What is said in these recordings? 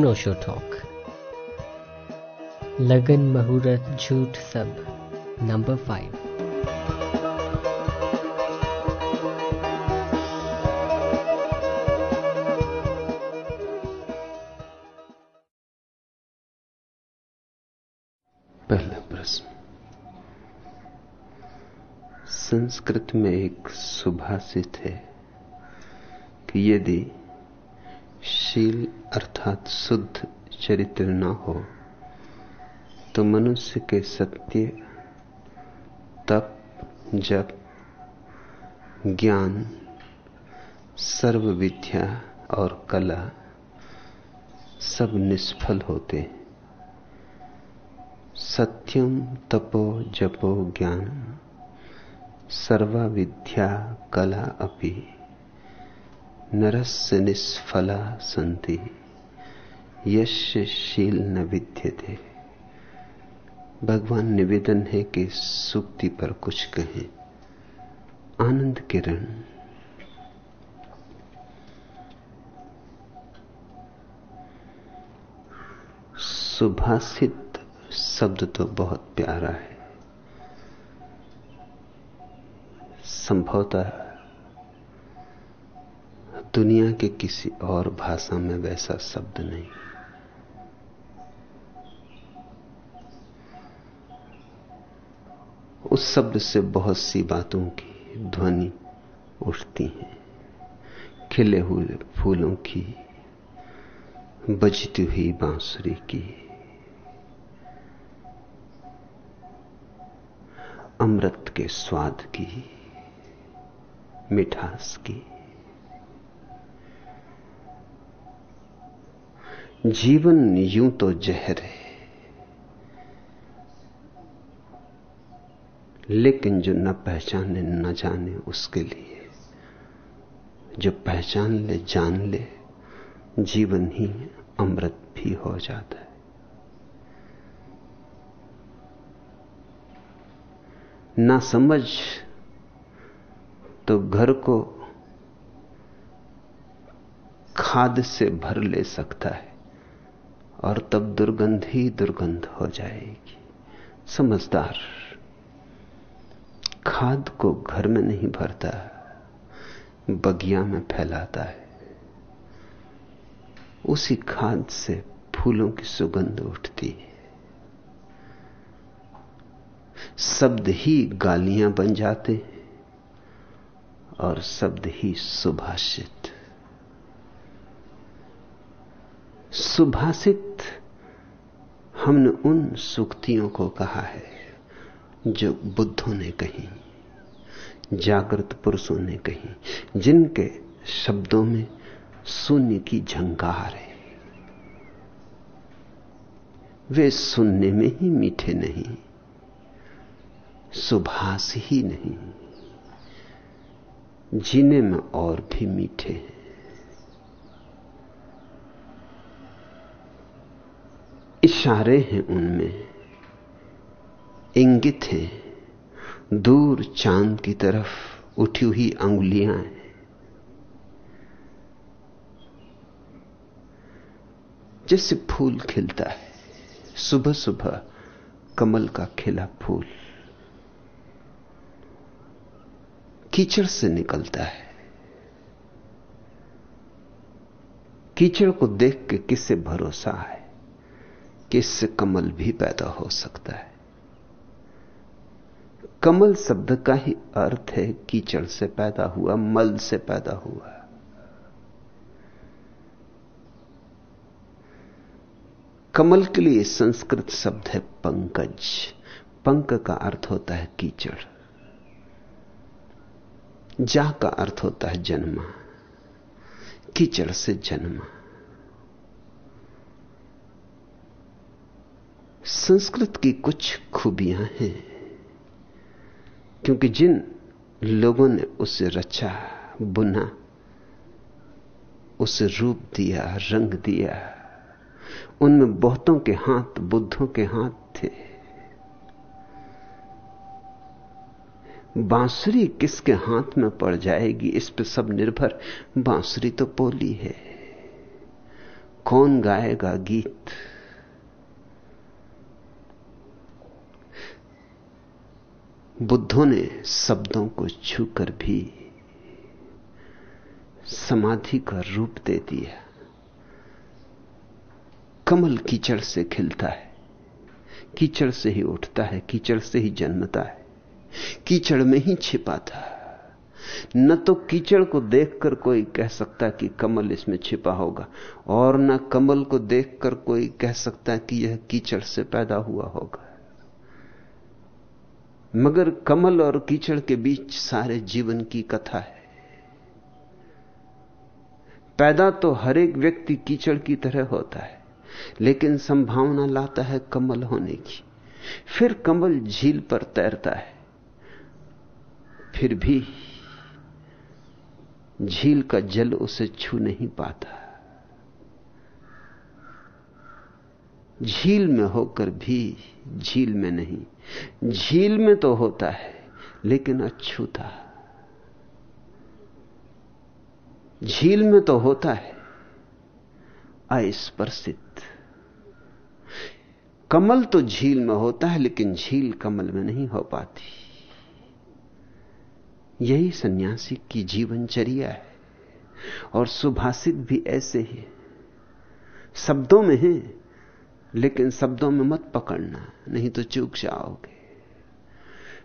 अनोशो talk लगन मुहूर्त झूठ सब नंबर फाइव पहला प्रश्न। संस्कृत में एक सुभाषित है कि यदि शील अर्थात शुद्ध चरित्र न हो तो मनुष्य के सत्य, तप, जप, ज्ञान सर्व विद्या और कला सब निष्फल होते सत्यम तपो जपो ज्ञान सर्वा विद्या कला अपि। नरस्य निष्फला संति यश शील न विद्यते। भगवान निवेदन है कि सुक्ति पर कुछ कहें। आनंद किरण। सुभाषित शब्द तो बहुत प्यारा है। संभवतः दुनिया के किसी और भाषा में वैसा शब्द नहीं। उस शब्द से बहुत सी बातों की ध्वनि उठती है। खिले हुए फूलों की, बजती हुई बांसुरी की। अमृत के स्वाद की, मिठास की। जीवन यूँ तो जहर है। लेकिन जो न पहचाने, न जाने उसके लिए, जो पहचान ले, जान ले, जीवन ही अमृत भी हो जाता है। ना समझ तो घर को खाद से भर ले सकता है। और तब दुर्गंध ही दुर्गंध हो जाएगी। समझदार, खाद को घर में नहीं भरता, बगिया में फैलाता है। उसी खाद से फूलों की सुगंध उठती है। शब्द ही गालियाँ बन जाते हैं और शब्द ही सुभाषित। सुभाषित हमने उन सुक्तियों को कहा है जो बुद्धों ने कही, जागृत पुरुषों ने कही, जिनके शब्दों में शून्य की झंकार है। वे सुनने में ही मीठे नहीं, सुभाष ही नहीं, जीने में और भी मीठे हैं। इशारे हैं उनमें। इंगित हैं। दूर चाँद की तरफ़ उठी हुई अंगुलियाँ हैं। जैसे फूल खिलता है सुबह सुबह कमल का खिला फूल। कीचड़ से निकलता है। कीचड़ को देख के किससे भरोसा है? कि इससे कमल भी पैदा हो सकता है। कमल शब्द का ही अर्थ है कीचड़ से पैदा हुआ, मल से पैदा हुआ। कमल के लिए संस्कृत शब्द है पंकज। पंक का अर्थ होता है कीचड़। जा का अर्थ होता है जन्मा। कीचड़ से जन्मा। संस्कृत की कुछ खूबियाँ हैं, क्योंकि जिन लोगों ने उसे रचा, बुना, उसे रूप दिया, रंग दिया, उनमें बहुतों के हाथ, बुद्धों के हाथ थे। बांसुरी किसके हाथ में पड़ जाएगी? इस पर सब निर्भर। बांसुरी तो पोली है। कौन गाएगा गीत? बुद्धों ने शब्दों को छूकर भी समाधि का रूप दे दिया। कमल कीचड़ से खिलता है, कीचड़ से ही उठता है, कीचड़ से ही जन्मता है, कीचड़ में ही छिपा था न तो कीचड़ को देखकर कोई कह सकता कि कमल इसमें छिपा होगा, और न कमल को देखकर कोई कह सकता कि यह कीचड़ से पैदा हुआ होगा। मगर कमल और कीचड़ के बीच सारे जीवन की कथा है। पैदा तो हर एक व्यक्ति कीचड़ की तरह होता है, लेकिन संभावना लाता है कमल होने की। फिर कमल झील पर तैरता है, फिर भी झील का जल उसे छू नहीं पाता। झील में होकर भी झील में नहीं झील में तो होता है, लेकिन अछूता। झील में तो होता है, अस्पर्शित। कमल तो झील में होता है, लेकिन झील कमल में नहीं हो पाती। यही सन्यासी की जीवनचर्या है, और सुभाषित भी ऐसे ही। शब्दों में है लेकिन शब्दों में मत पकड़ना, नहीं तो चूक जाओगे।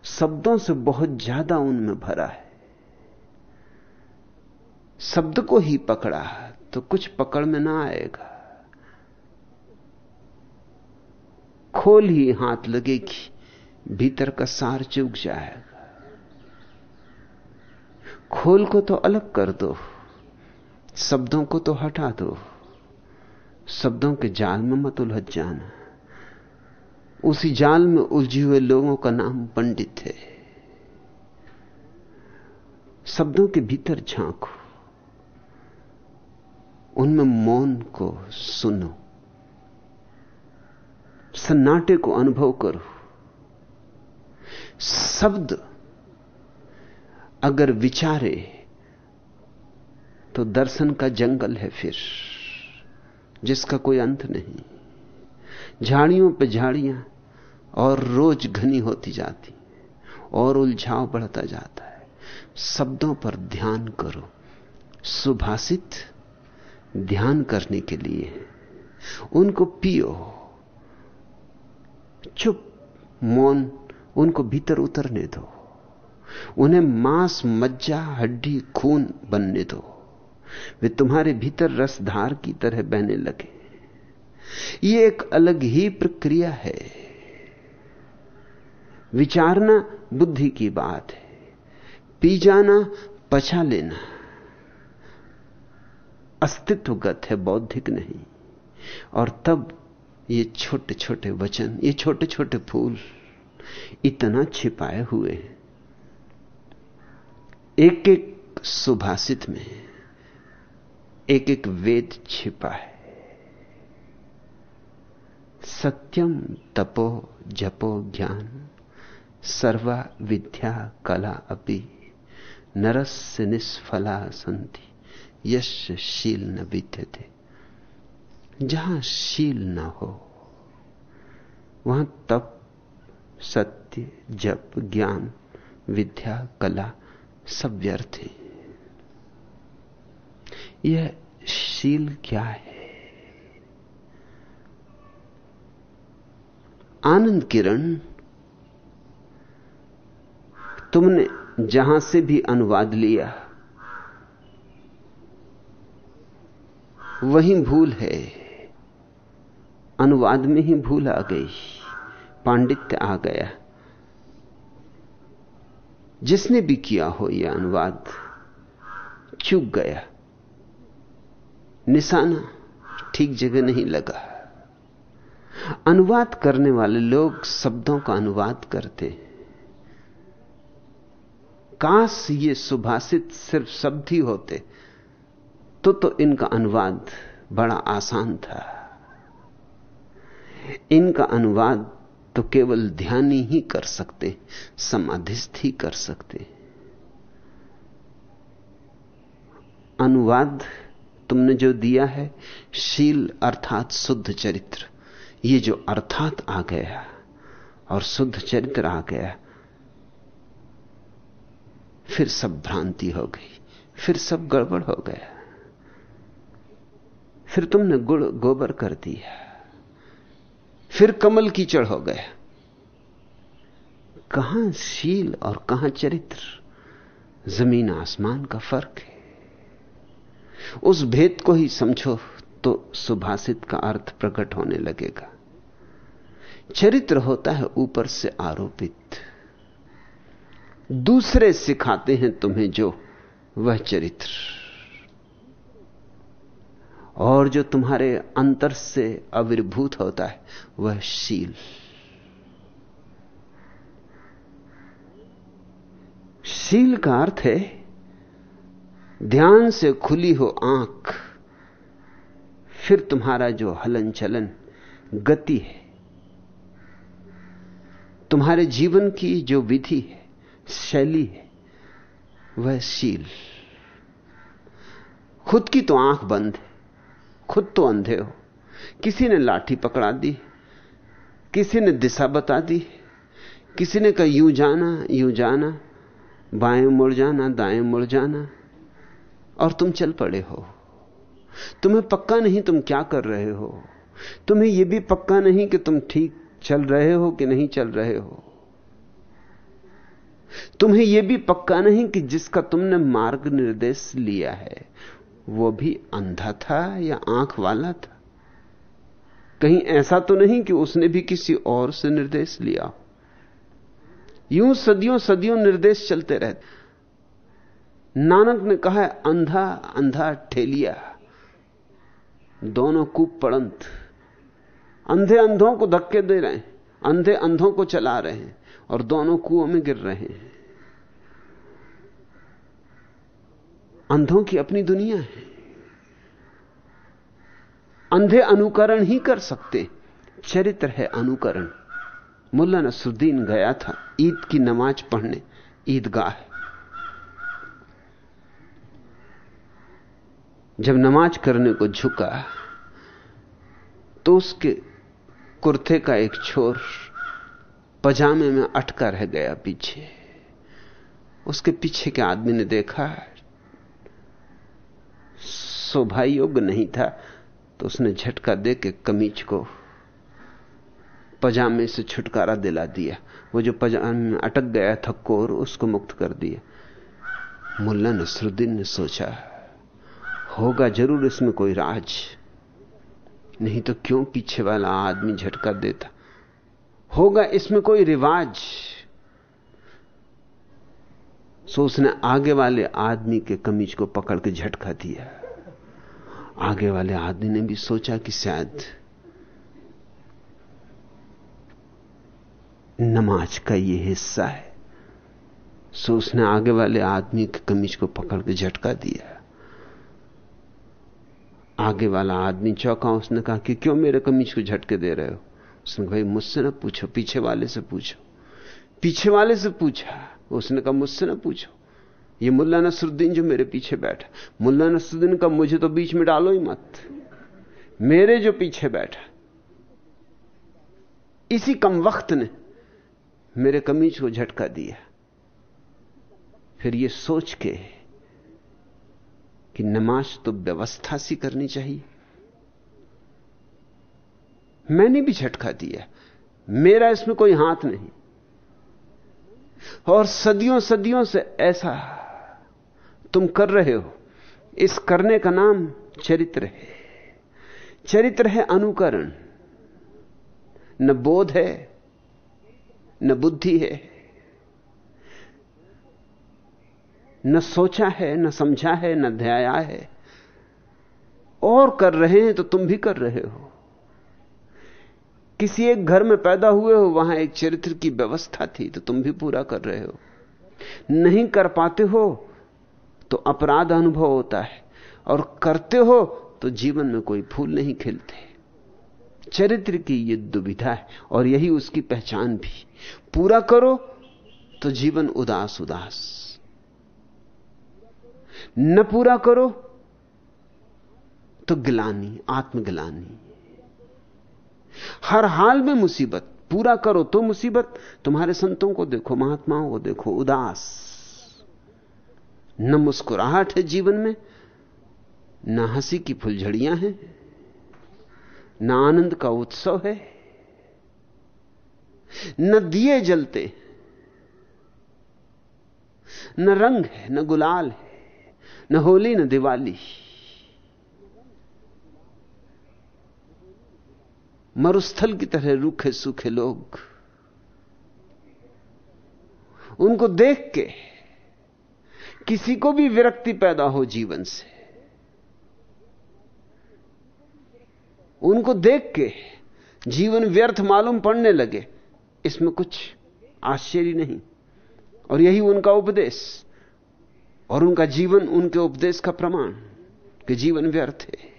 शब्दों से बहुत ज़्यादा उनमें भरा है। शब्द को ही पकड़ा तो कुछ पकड़ में ना आएगा। खोल ही हाथ लगेगी, भीतर का सार चूक जाएगा। खोल को तो अलग कर दो, शब्दों को तो हटा दो। शब्दों के जाल में मत उलझ जाना। उसी जाल में उलझे हुए लोगों का नाम पंडित है। शब्दों के भीतर झांको। उनमें मौन को सुनो। सन्नाटे को अनुभव करो। शब्द अगर विचारे तो दर्शन का जंगल है फिर। जिसका कोई अंत नहीं। झाड़ियों पे झाड़ियाँ और रोज घनी होती जाती और उलझाव बढ़ता जाता है। शब्दों पर ध्यान करो। सुभाषित ध्यान करने के लिए उनको पियो। चुप, मौन उनको भीतर उतरने दो। उन्हें मांस, मज्जा, हड्डी, खून बनने दो। वे तुम्हारे भीतर रसधार की तरह बहने लगे। ये एक अलग ही प्रक्रिया है। विचारना बुद्धि की बात है। पी जाना पचा लेना। अस्तित्वगत है, बौद्धिक नहीं। और तब ये छोटे छोटे वचन, ये छोटे छोटे फूल इतना छिपाए हुए हैं। एक एक सुभाषित में एक एक वेद छिपा है। सत्यम तपो जपो ज्ञान, सर्वा विद्या कला अपि, नरस्य निष्फला संति यश शील न विद्यते। जहाँ शील न हो, वहाँ तप, सत्य, जप, ज्ञान, विद्या, कला सब व्यर्थ है। यह शील क्या है? आनंद किरण, तुमने जहाँ से भी अनुवाद लिया, वही भूल है। अनुवाद में ही भूल आ गई, पांडित्य आ गया। जिसने भी किया हो यह अनुवाद, चूक गया। निशाना ठीक जगह नहीं लगा। अनुवाद करने वाले लोग शब्दों का अनुवाद करते काश ये सुभाषित सिर्फ़ शब्द ही होते तो तो इनका अनुवाद बड़ा आसान था। इनका अनुवाद तो केवल ध्यान ही कर सकते, समाधिस्थ ही कर सकते। अनुवाद तुमने जो दिया है, शील अर्थात शुद्ध चरित्र। ये जो अर्थात आ गया और शुद्ध चरित्र आ गया फिर सब भ्रांति हो गई, फिर सब गड़बड़ हो गया। फिर तुमने गुड़ गोबर कर दिया। फिर कमल कीचड़ हो गया। कहाँ शील और कहाँ चरित्र? ज़मीन आसमान का फ़र्क है। उस भेद को ही समझो तो सुभाषित का अर्थ प्रकट होने लगेगा। चरित्र होता है ऊपर से आरोपित। दूसरे सिखाते हैं तुम्हें जो वह चरित्र। और जो तुम्हारे अंतर से अविर्भूत होता है, वह शील। शील का अर्थ है ध्यान से खुली हो आँख, फिर तुम्हारा जो हलन चलन गति है, तुम्हारे जीवन की जो विधि है, शैली है, वह शील। खुद की तो आँख बंद है, खुद तो अंधे हो। किसी ने लाठी पकड़ा दी, किसी ने दिशा बता दी, किसी ने कहा, यूँ जाना यूँ जाना, बाएँ मुड़ जाना, दाएँ मुड़ जाना और तुम चल पड़े हो। तुम्हें पक्का नहीं तुम क्या कर रहे हो। तुम्हें यह भी पक्का नहीं कि तुम ठीक चल रहे हो कि नहीं चल रहे हो। तुम्हें यह भी पक्का नहीं कि जिसका तुमने मार्ग निर्देश लिया है, वो भी अंधा था या आँख वाला था। कहीं ऐसा तो नहीं कि उसने भी किसी और से निर्देश लिया। यूँ सदियों सदियों निर्देश चलते रहते। नानक ने कहा है अंधा अंधा ठेलिया। दोनों कूप पड़ंत। अंधे अंधों को धक्के दे रहे हैं, अंधे अंधों को चला रहे हैं, और दोनों कुओं में गिर रहे हैं। अंधों की अपनी दुनिया है। अंधे अनुकरण ही कर सकते। चरित्र है अनुकरण। मुल्ला नसरुद्दीन गया था ईद की नमाज़ पढ़ने, ईदगाह। जब नमाज़ करने को झुका तो उसके कुर्ते का एक छोर पजामे में अटका रह गया पीछे। उसके पीछे के आदमी ने देखा शोभा योग्य नहीं था तो उसने झटका दे के कमीज को पजामे से छुटकारा दिला दिया। वो जो पजामे में अटक गया था कोर, उसको मुक्त कर दिया। मुल्ला नसरुद्दीन ने सोचा होगा ज़रूर इसमें कोई राज। नहीं तो क्यों पीछे वाला आदमी झटका देता? होगा इसमें कोई रिवाज। सो उसने आगे वाले आदमी के कमीज को पकड़ के झटका दिया। आगे वाले आदमी ने भी सोचा कि शायद नमाज़ का यह हिस्सा है। सो उसने आगे वाले आदमी के कमीज को पकड़ के झटका दिया। आगे वाला आदमी चौंका, उसने कहा कि क्यों मेरे कमीज को झटके दे रहे हो? उसने भाई मुझसे ना पूछो, पीछे वाले से पूछो। पीछे वाले से पूछा। उसने कहा, मुझसे ना पूछो। ये मुल्ला नसरुद्दीन जो मेरे पीछे बैठा, मुल्ला नसरुद्दीन का मुझे तो बीच में डालो ही मत। मेरे जो पीछे बैठा, इसी कम वक्त ने मेरे कमीज को झटका दिया। फिर ये सोच के कि नमाज़ तो व्यवस्था सी करनी चाहिए। मैंने भी झटका दिया। मेरा इसमें कोई हाथ नहीं। और सदियों सदियों से ऐसा तुम कर रहे हो। इस करने का नाम चरित्र है। चरित्र है अनुकरण। न बोध है, न बुद्धि है। न सोचा है, न समझा है, न ध्याया है। और कर रहे हैं तो तुम भी कर रहे हो। किसी एक घर में पैदा हुए हो, वहाँ एक चरित्र की व्यवस्था थी तो तुम भी पूरा कर रहे हो। नहीं कर पाते हो तो अपराध अनुभव होता है। और करते हो तो जीवन में कोई फूल नहीं खिलते। चरित्र की यह दुविधा है, और यही उसकी पहचान भी। पूरा करो तो जीवन उदास उदास न पूरा करो तो गिलानी, आत्मगिलानी। हर हाल में मुसीबत, पूरा करो तो मुसीबत। तुम्हारे संतों को देखो, महात्माओं को देखो, उदास। न मुस्कुराहट है जीवन में, न हँसी की फुलझड़ियाँ हैं, न आनंद का उत्सव है, न दिए जलते, न रंग है, न गुलाल है। न होली न दिवाली। मरुस्थल की तरह रूखे सूखे लोग। उनको देख के किसी को भी विरक्ति पैदा हो जीवन से। उनको देख के जीवन व्यर्थ मालूम पड़ने लगे। इसमें कुछ आश्चर्य नहीं। और यही उनका उपदेश। और उनका जीवन, उनके उपदेश का प्रमाण, कि जीवन व्यर्थ है।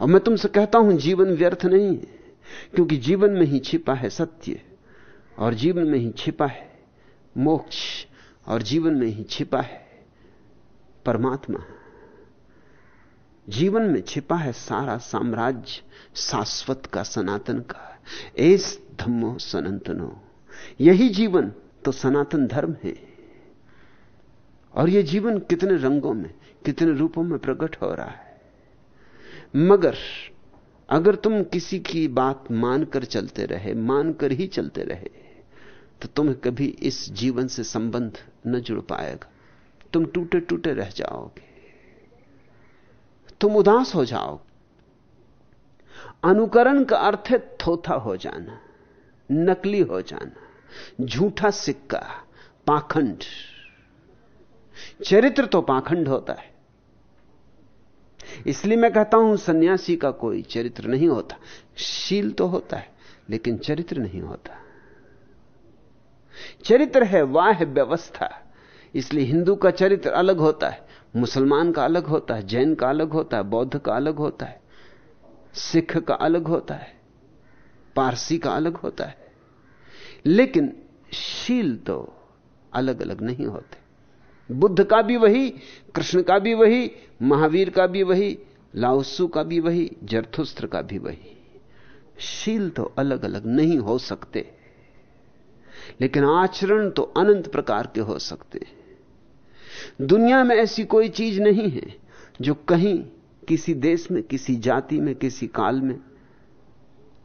और मैं तुमसे कहता हूँ, जीवन व्यर्थ नहीं है, क्योंकि जीवन में ही छिपा है सत्य, और जीवन में ही छिपा है मोक्ष, और जीवन में ही छिपा है परमात्मा। जीवन में छिपा है सारा साम्राज्य, शाश्वत का सनातन का। एस धम्मो सनातनो, यही जीवन तो सनातन धर्म है। और यह जीवन कितने रंगों में, कितने रूपों में प्रकट हो रहा है। मगर, अगर तुम किसी की बात मानकर चलते रहे, मानकर ही चलते रहे तो तुम्हें कभी इस जीवन से संबंध न जुड़ पाएगा। तुम टूटे टूटे रह जाओगे। तुम उदास हो जाओगे। अनुकरण का अर्थ है थोथा हो जाना, नकली हो जाना, झूठा सिक्का, पाखंड चरित्र तो पाखंड होता है। इसलिए मैं कहता हूँ, सन्यासी का कोई चरित्र नहीं होता। शील तो होता है, लेकिन चरित्र नहीं होता। चरित्र है वाह व्यवस्था। इसलिए हिंदू का चरित्र अलग होता है, मुसलमान का अलग होता है, जैन का अलग होता है, बौद्ध का अलग होता है, सिख का अलग होता है, पारसी का अलग होता है। लेकिन शील तो अलग अलग नहीं होते। बुद्ध का भी वही, कृष्ण का भी वही, महावीर का भी वही लाउसु का भी वही, जरथुस्त्र का भी वही। शील तो अलग अलग नहीं हो सकते, लेकिन आचरण तो अनंत प्रकार के हो सकते। दुनिया में ऐसी कोई चीज़ नहीं है जो कहीं, किसी देश में, किसी जाति में, किसी काल में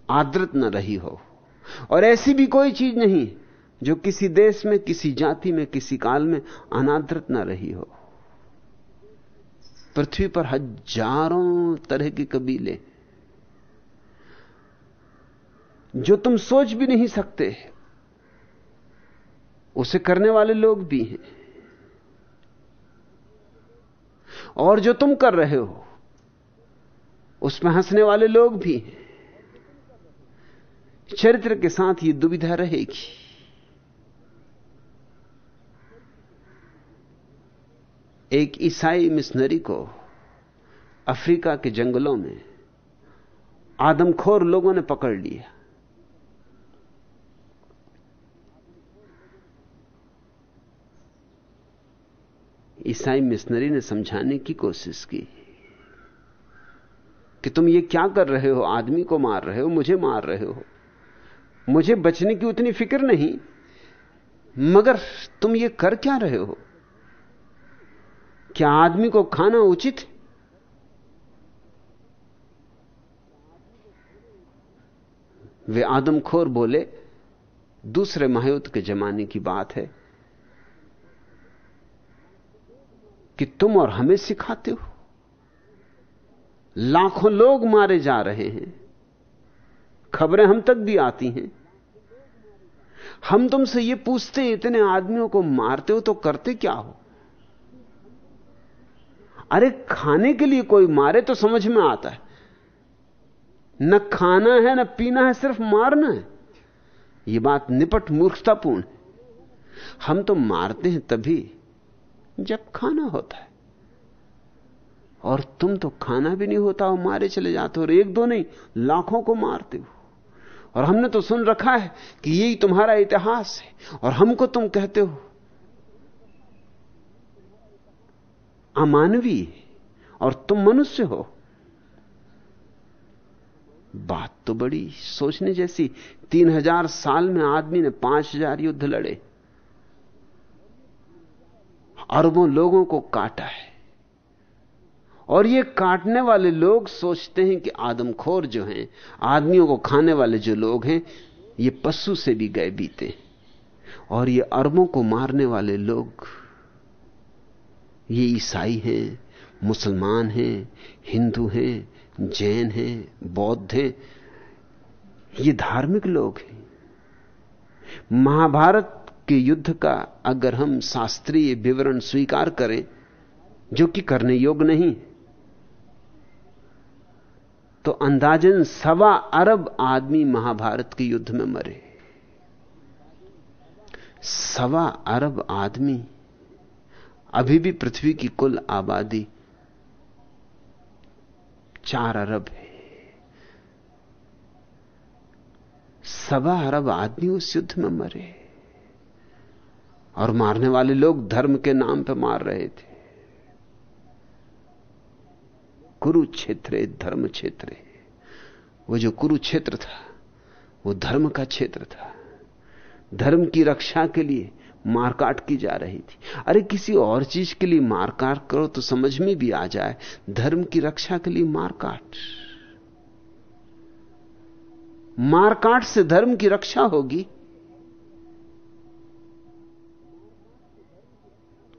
आदृत न रही हो। और ऐसी भी कोई चीज़ नहीं जो किसी देश में, किसी जाति में, किसी काल में अनादृत न रही हो। पृथ्वी पर हज़ारों तरह के कबीले। जो तुम सोच भी नहीं सकते, उसे करने वाले लोग भी हैं। और जो तुम कर रहे हो, उसमें हंसने वाले लोग भी हैं। चरित्र के साथ ये दुविधा रहेगी। एक ईसाई मिशनरी को अफ्रीका के जंगलों में आदमखोर लोगों ने पकड़ लिया। ईसाई मिशनरी ने समझाने की कोशिश की कि तुम ये क्या कर रहे हो? आदमी को मार रहे हो, मुझे मार रहे हो। मुझे बचने की उतनी फ़िक्र नहीं, मगर तुम ये कर क्या रहे हो? क्या आदमी को खाना उचित है? वे आदमखोर बोले, दूसरे महायुद्ध के जमाने की बात है कि तुम और हमें सिखाते हो। लाखों लोग मारे जा रहे हैं। खबरें हम तक भी आती हैं। हम तुमसे ये पूछते इतने आदमियों को मारते हो तो करते क्या हो? अरे खाने के लिए कोई मारे तो समझ में आता है। न खाना है, न पीना है, सिर्फ़ मारना है। यह बात निपट मूर्खतापूर्ण है। हम तो मारते हैं तभी जब खाना होता है। और तुम तो खाना भी नहीं होता हो मारे चले जाते हो और एक दो नहीं, लाखों को मारते हो। और हमने तो सुन रखा है कि यही तुम्हारा इतिहास है। और हमको तुम कहते हो अमानवीय और तुम मनुष्य हो। बात तो बड़ी सोचने जैसी, तीन हज़ार साल में आदमी ने पाँच हज़ार युद्ध लड़े। अरबों लोगों को काटा है। और ये काटने वाले लोग सोचते हैं कि आदमखोर जो हैं, आदमियों को खाने वाले जो लोग हैं, ये पशु से भी गए बीते। और ये अरबों को मारने वाले लोग ये ईसाई हैं, मुसलमान हैं, हिंदू हैं, जैन हैं, बौद्ध हैं, ये धार्मिक लोग हैं। महाभारत के युद्ध का अगर हम शास्त्रीय विवरण स्वीकार करें, जो कि करने योग्य नहीं तो अंदाजन सवा अरब आदमी महाभारत के युद्ध में मरे। सवा अरब आदमी अभी भी पृथ्वी की कुल आबादी चार अरब है। सवा अरब आदमी उस युद्ध में मरे। और मारने वाले लोग धर्म के नाम पर मार रहे थे। कुरुक्षेत्र धर्म क्षेत्र वो जो कुरुक्षेत्र था, वो धर्म का क्षेत्र था। धर्म की रक्षा के लिए मारकाट की जा रही थी। अरे किसी और चीज़ के लिए मारकाट करो तो समझ में भी आ जाए, धर्म की रक्षा के लिए मारकाट मारकाट से धर्म की रक्षा होगी।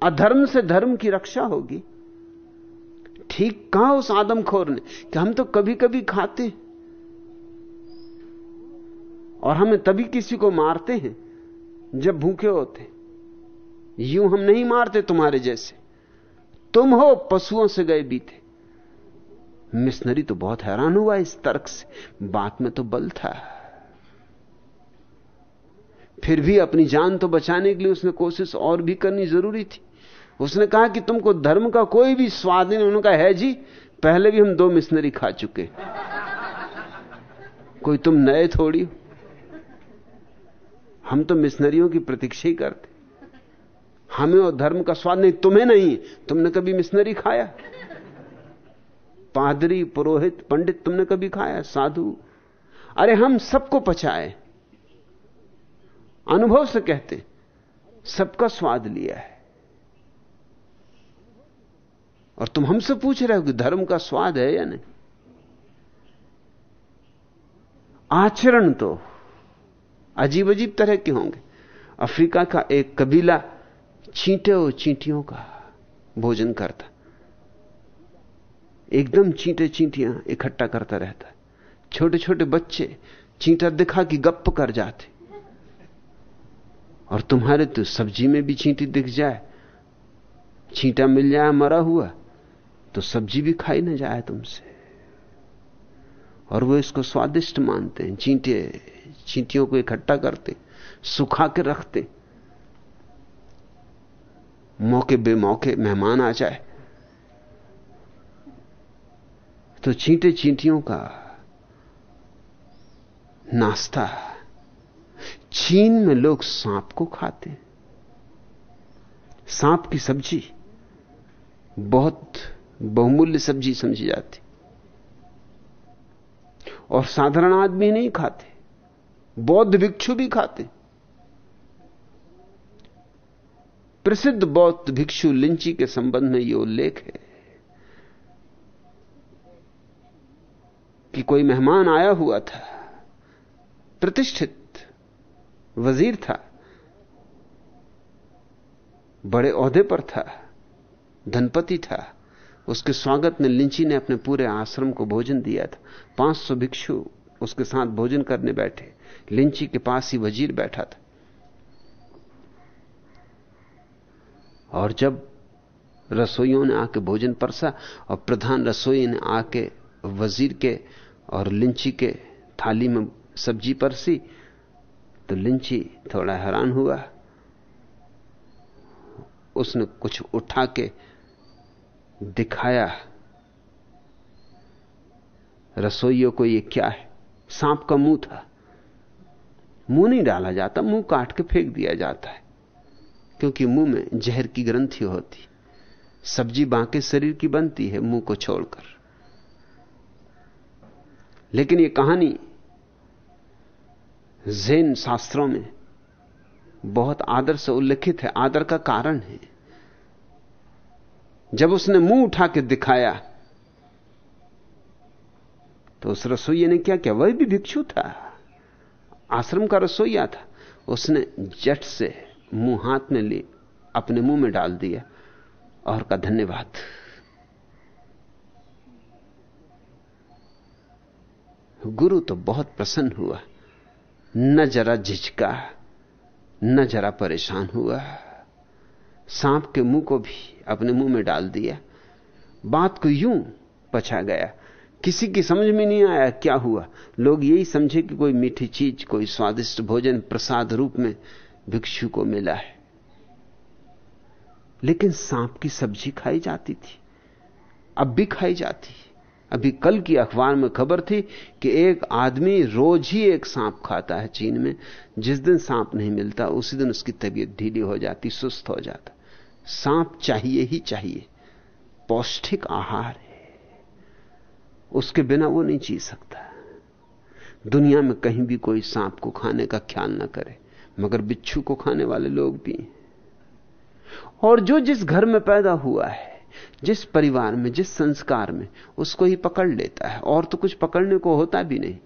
अधर्म से धर्म की रक्षा होगी। ठीक कहा उस आदमखोर ने कि हम तो कभी कभी खाते और हमें तभी किसी को मारते हैं जब भूखे होते यूँ हम नहीं मारते तुम्हारे जैसे। तुम हो, पशुओं से गए बीते। मिशनरी तो बहुत हैरान हुआ इस तर्क से। बात में तो बल था। फिर भी अपनी जान तो बचाने के लिए उसने कोशिश और भी करनी ज़रूरी थी। उसने कहा कि तुमको धर्म का कोई भी स्वाद नहीं, उन्होंने कहा, है जी, पहले भी हम दो मिशनरी खा चुके कोई तुम नए थोड़ी हम तो मिशनरियों की प्रतीक्षा ही करते हमें और धर्म का स्वाद नहीं, तुम्हें नहीं तुमने कभी मिशनरी खाया? पादरी, पुरोहित, पंडित तुमने कभी खाया? साधु? अरे हम सबको पचाए। अनुभव से कहते, सबका स्वाद लिया है। और तुम हमसे पूछ रहे हो कि धर्म का स्वाद है या नहीं? आचरण तो अजीब अजीब तरह के होंगे। अफ्रीका का एक कबीला चींटे और चींटियों का भोजन करता एकदम चींटे चींटियाँ इकट्ठा करता रहता छोटे छोटे बच्चे चींटा दिखा कि गप कर जाते। और तुम्हारे तो सब्ज़ी में भी चींटी दिख जाए, चींटा मिल जाए, मरा हुआ तो सब्ज़ी भी खाई ना जाए तुमसे। और वो इसको स्वादिष्ट मानते हैं, चींटे, चींटियों को इकट्ठा करते, सुखा के रखते। मौके बेमौके मेहमान आ जाए। तो चींटे चींटियों का नाश्ता, चीन में लोग सांप को खाते सांप की सब्ज़ी, बहुत बहुमूल्य सब्ज़ी समझी जाती। और साधारण आदमी नहीं खाते, बौद्ध भिक्षु भी खाते। प्रसिद्ध बौद्ध भिक्षु लिंची के संबंध में यह उल्लेख है कि कोई मेहमान आया हुआ था, प्रतिष्ठित वज़ीर था, बड़े औहदे पर था, धनपति था, उसके स्वागत में लिंची ने अपने पूरे आश्रम को भोजन दिया था। 500 भिक्षु उसके साथ भोजन करने बैठे। लिंची के पास ही वज़ीर बैठा था। और जब रसोइयों ने आके भोजन परसा और प्रधान रसोई ने आके वज़ीर के और लिंची के थाली में सब्ज़ी परसी तो लिंची थोड़ा हैरान हुआ। उसने कुछ उठा के दिखाया, रसोइयों को ये क्या है? सांप का मुँह था। मुँह नहीं डाला जाता, मुँह काट के फेंक दिया जाता है। क्योंकि मुँह में जहर की ग्रंथि होती। सब्ज़ी बांके शरीर की बनती है मुँह को छोड़कर। लेकिन यह कहानी जैन शास्त्रों में बहुत आदर से उल्लिखित है, आदर का कारण है। जब उसने मुँह उठा के दिखाया तो उस रसोई ने क्या किया? वही भी भिक्षु था। आश्रम का रसोईया था। उसने जट से मुँह हाथ में ली, अपने मुँह में डाल दिया और का धन्यवाद। गुरु तो बहुत प्रसन्न हुआ। न जरा झिझका, न जरा परेशान हुआ। सांप के मुँह को भी अपने मुँह में डाल दिया। बात को यूँ पछा गया। किसी की समझ में नहीं आया क्या हुआ। लोग यही समझे कि कोई मीठी चीज़, कोई स्वादिष्ट भोजन प्रसाद रूप में भिक्षु को मिला है। लेकिन सांप की सब्ज़ी खाई जाती थी, अब भी खाई जाती अभी कल की अखबार में खबर थी कि एक आदमी रोज ही एक सांप खाता है चीन में। जिस दिन सांप नहीं मिलता, उसी दिन उसकी तबीयत ढीली हो जाती, सुस्त हो जाता। सांप चाहिए ही चाहिए, पौष्टिक आहार है। उसके बिना वो नहीं जी सकता। दुनिया में कहीं भी कोई सांप को खाने का ख्याल ना करे। मगर बिच्छू को खाने वाले लोग भी। और जो जिस घर में पैदा हुआ है, जिस परिवार में, जिस संस्कार में, उसको ही पकड़ लेता है। और तो कुछ पकड़ने को होता भी नहीं।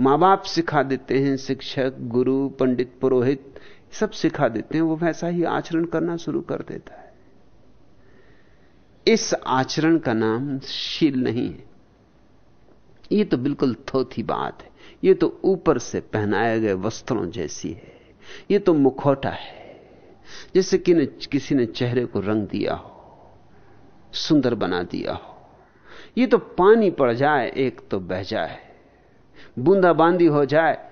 माँ बाप सिखा देते हैं, शिक्षक, गुरु, पंडित, पुरोहित, सब सिखा देते हैं। वो वैसा ही आचरण करना शुरू कर देता है। इस आचरण का नाम शील नहीं है। ये तो बिल्कुल थोथी बात है। ये तो ऊपर से पहनाए गए वस्त्रों जैसी है। ये तो मुखौटा है। जैसे कि ने, किसी ने चेहरे को रंग दिया हो सुंदर बना दिया हो। ये तो पानी पड़ जाए एक तो बह जाए। बूंदाबांदी हो जाए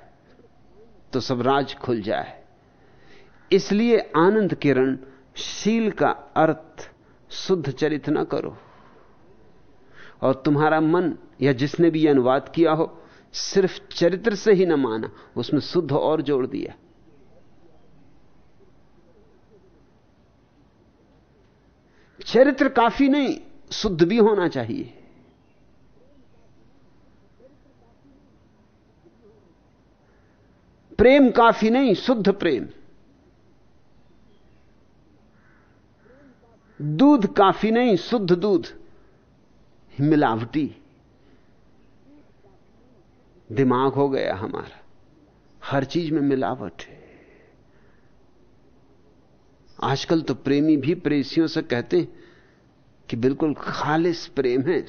तो सब राज खुल जाए। इसलिए आनंद किरण शील का अर्थ शुद्ध चरित ना करो। और तुम्हारा मन या जिसने भी यह अनुवाद किया हो सिर्फ़ चरित्र से ही न माना उसमें शुद्ध और जोड़ दिया। चरित्र काफ़ी नहीं, शुद्ध भी होना चाहिए। प्रेम काफ़ी नहीं, शुद्ध प्रेम। दूध काफ़ी नहीं, शुद्ध दूध। मिलावटी। दिमाग हो गया हमारा। हर चीज़ में मिलावट है। आजकल तो प्रेमी भी प्रेसियों से कहते कि बिल्कुल खालिश प्रेम है,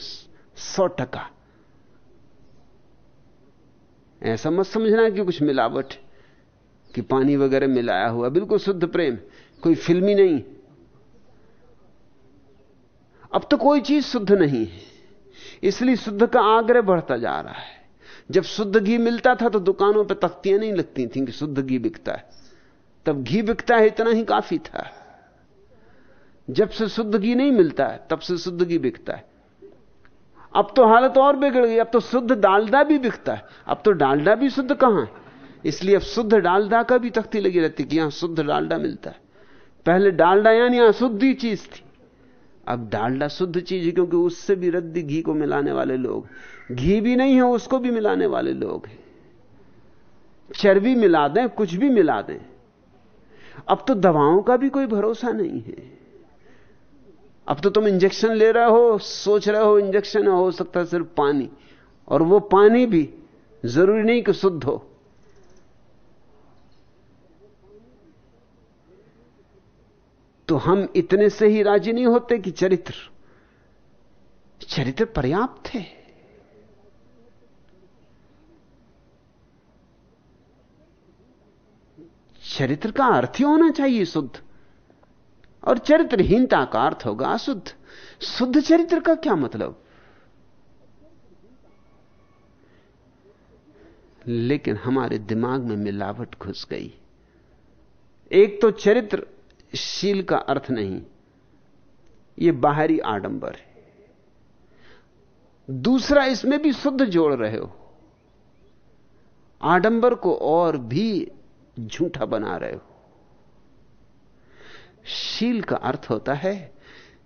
सौ टका। ऐसा मत समझना कि कुछ मिलावट कि पानी वगैरह मिलाया हुआ, बिल्कुल शुद्ध प्रेम, कोई फिल्मी नहीं। अब तो कोई चीज़ शुद्ध नहीं है, इसलिए शुद्ध का आग्रह बढ़ता जा रहा है। जब शुद्ध घी मिलता था तो दुकानों पर तख्तियाँ नहीं लगती थी कि शुद्ध घी बिकता है। तब घी बिकता है, इतना ही काफ़ी था। जब से शुद्ध घी नहीं मिलता है, तब से शुद्ध घी बिकता है। अब तो हालत और बिगड़ गई, अब तो शुद्ध डालडा भी बिकता है। अब तो डालडा भी शुद्ध कहाँ है? इसलिए अब शुद्ध डालडा का भी तख्ती लगी रहती कि यहाँ शुद्ध डालडा मिलता है। पहले डालडा यानी अशुद्ध चीज़ थी। अब डालडा शुद्ध चीज़ है क्योंकि उससे भी रद्दी घी को मिलाने वाले लोग। घी भी नहीं है, उसको भी मिलाने वाले लोग हैं। चर्बी मिला दें, कुछ भी मिला दें। अब तो दवाओं का भी कोई भरोसा नहीं है। अब तो तुम इंजेक्शन ले रहे हो, सोच रहे हो, इंजेक्शन हो सकता है सिर्फ़ पानी। और वो पानी भी ज़रूरी नहीं कि शुद्ध हो। तो हम इतने से ही राज़ी नहीं होते कि चरित्र चरित्र पर्याप्त है। चरित्र का अर्थ ही होना चाहिए शुद्ध। और चरित्रहीनता का अर्थ होगा अशुद्ध। शुद्ध चरित्र का क्या मतलब? लेकिन हमारे दिमाग में मिलावट घुस गई। एक तो चरित्र शील का अर्थ नहीं यह बाहरी आडंबर है। दूसरा, इसमें भी शुद्ध जोड़ रहे हो। आडंबर को और भी झूठा बना रहे हो। शील का अर्थ होता है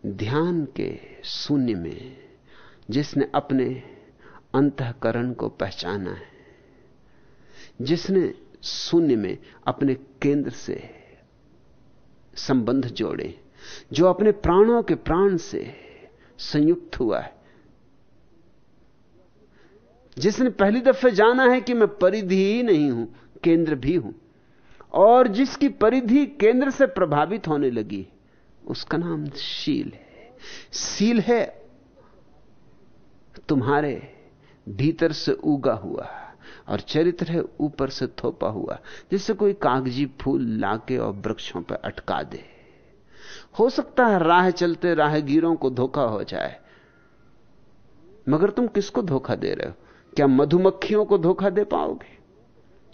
ध्यान के शून्य में जिसने अपने अंतकरण को पहचाना है, जिसने शून्य में अपने केंद्र से संबंध जोड़े, जो अपने प्राणों के प्राण से संयुक्त हुआ है। जिसने पहली दफे जाना है कि मैं परिधि ही नहीं हूँ, केंद्र भी हूँ। और जिसकी परिधि केंद्र से प्रभावित होने लगी, उसका नाम शील है। शील है तुम्हारे भीतर से उगा हुआ और चरित्र है ऊपर से थोपा हुआ, जिससे कोई कागज़ी फूल लाके और वृक्षों पर अटका दे। हो सकता है राह चलते राहगीरों को धोखा हो जाए। मगर तुम किसको धोखा दे रहे हो? क्या मधुमक्खियों को धोखा दे पाओगे?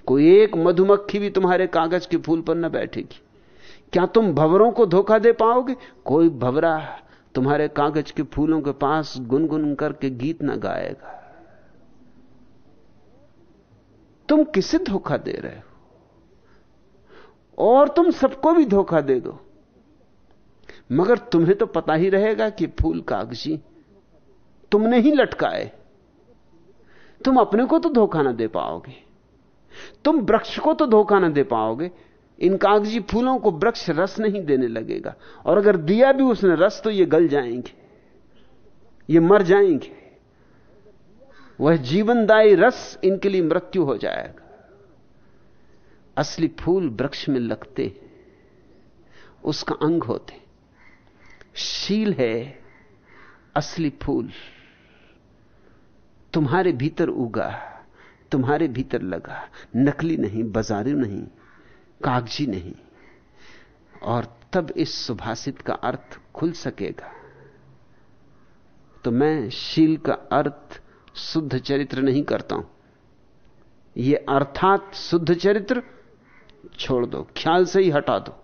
कोई एक मधुमक्खी भी तुम्हारे कागज़ के फूल पर न बैठेगी। क्या तुम भवरों को धोखा दे पाओगे? कोई भवरा तुम्हारे कागज़ के फूलों के पास गुनगुन करके गीत न गाएगा। तुम किसे धोखा दे रहे हो? और तुम सबको भी धोखा दे दो। मगर तुम्हें तो पता ही रहेगा कि फूल कागज़ी तुमने ही लटकाए। तुम अपने को तो धोखा ना दे पाओगे। तुम वृक्ष को तो धोखा ना दे पाओगे। इन कागज़ी फूलों को वृक्ष रस नहीं देने लगेगा। और अगर दिया भी उसने रस तो ये गल जाएँगे। ये मर जाएँगे। वह जीवनदायी रस इनके लिए मृत्यु हो जाएगा। असली फूल वृक्ष में लगते उसका अंग होते शील है असली फूल। तुम्हारे भीतर उगा। तुम्हारे भीतर लगा। नकली नहीं, बाजारी नहीं, कागज़ी नहीं। और तब इस सुभाषित का अर्थ खुल सकेगा। तो मैं शील का अर्थ शुद्ध चरित्र नहीं करता हूँ। यह अर्थात शुद्ध चरित्र छोड़ दो, ख्याल से ही हटा दो।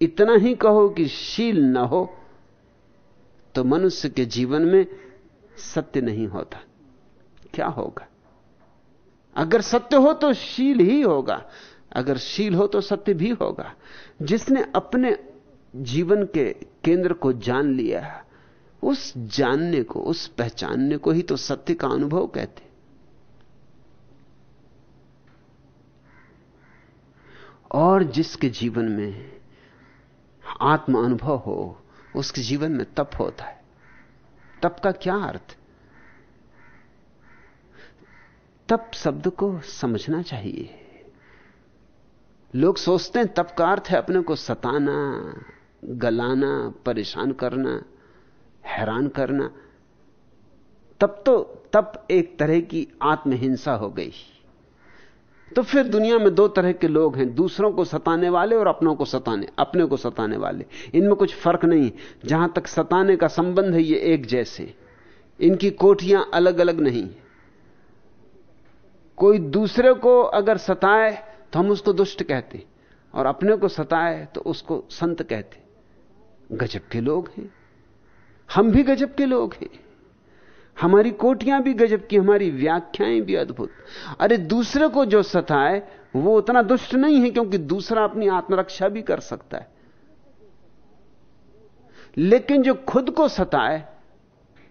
इतना ही कहो कि शील ना हो तो मनुष्य के जीवन में सत्य नहीं होता। क्या होगा? अगर सत्य हो तो शील ही होगा। अगर शील हो तो सत्य भी होगा। जिसने अपने जीवन के केंद्र को जान लिया उस जानने को, उस पहचानने को ही तो सत्य का अनुभव कहते। और जिसके जीवन में आत्म अनुभव हो, उसके जीवन में तप होता है। तप का क्या अर्थ? तप शब्द को समझना चाहिए। लोग सोचते हैं तप का अर्थ है अपने को सताना, गलाना, परेशान करना, हैरान करना। तब तो तप एक तरह की आत्महिंसा हो गई। तो फिर दुनिया में दो तरह के लोग हैं, दूसरों को सताने वाले और अपनों को सताने, अपने को सताने वाले। इनमें कुछ फ़र्क नहीं, जहाँ तक सताने का संबंध है ये एक जैसे। इनकी कोठियाँ अलग अलग नहीं। कोई दूसरे को अगर सताए तो हम उसको दुष्ट कहते और अपने को सताए तो उसको संत कहते गजब के लोग हैं। हम भी गजब के लोग हैं। हमारी कोटियाँ भी गजब की, हमारी व्याख्याएँ भी अद्भुत। अरे दूसरे को जो सताए, वो उतना दुष्ट नहीं है, क्योंकि दूसरा अपनी आत्मरक्षा भी कर सकता है। लेकिन जो खुद को सताए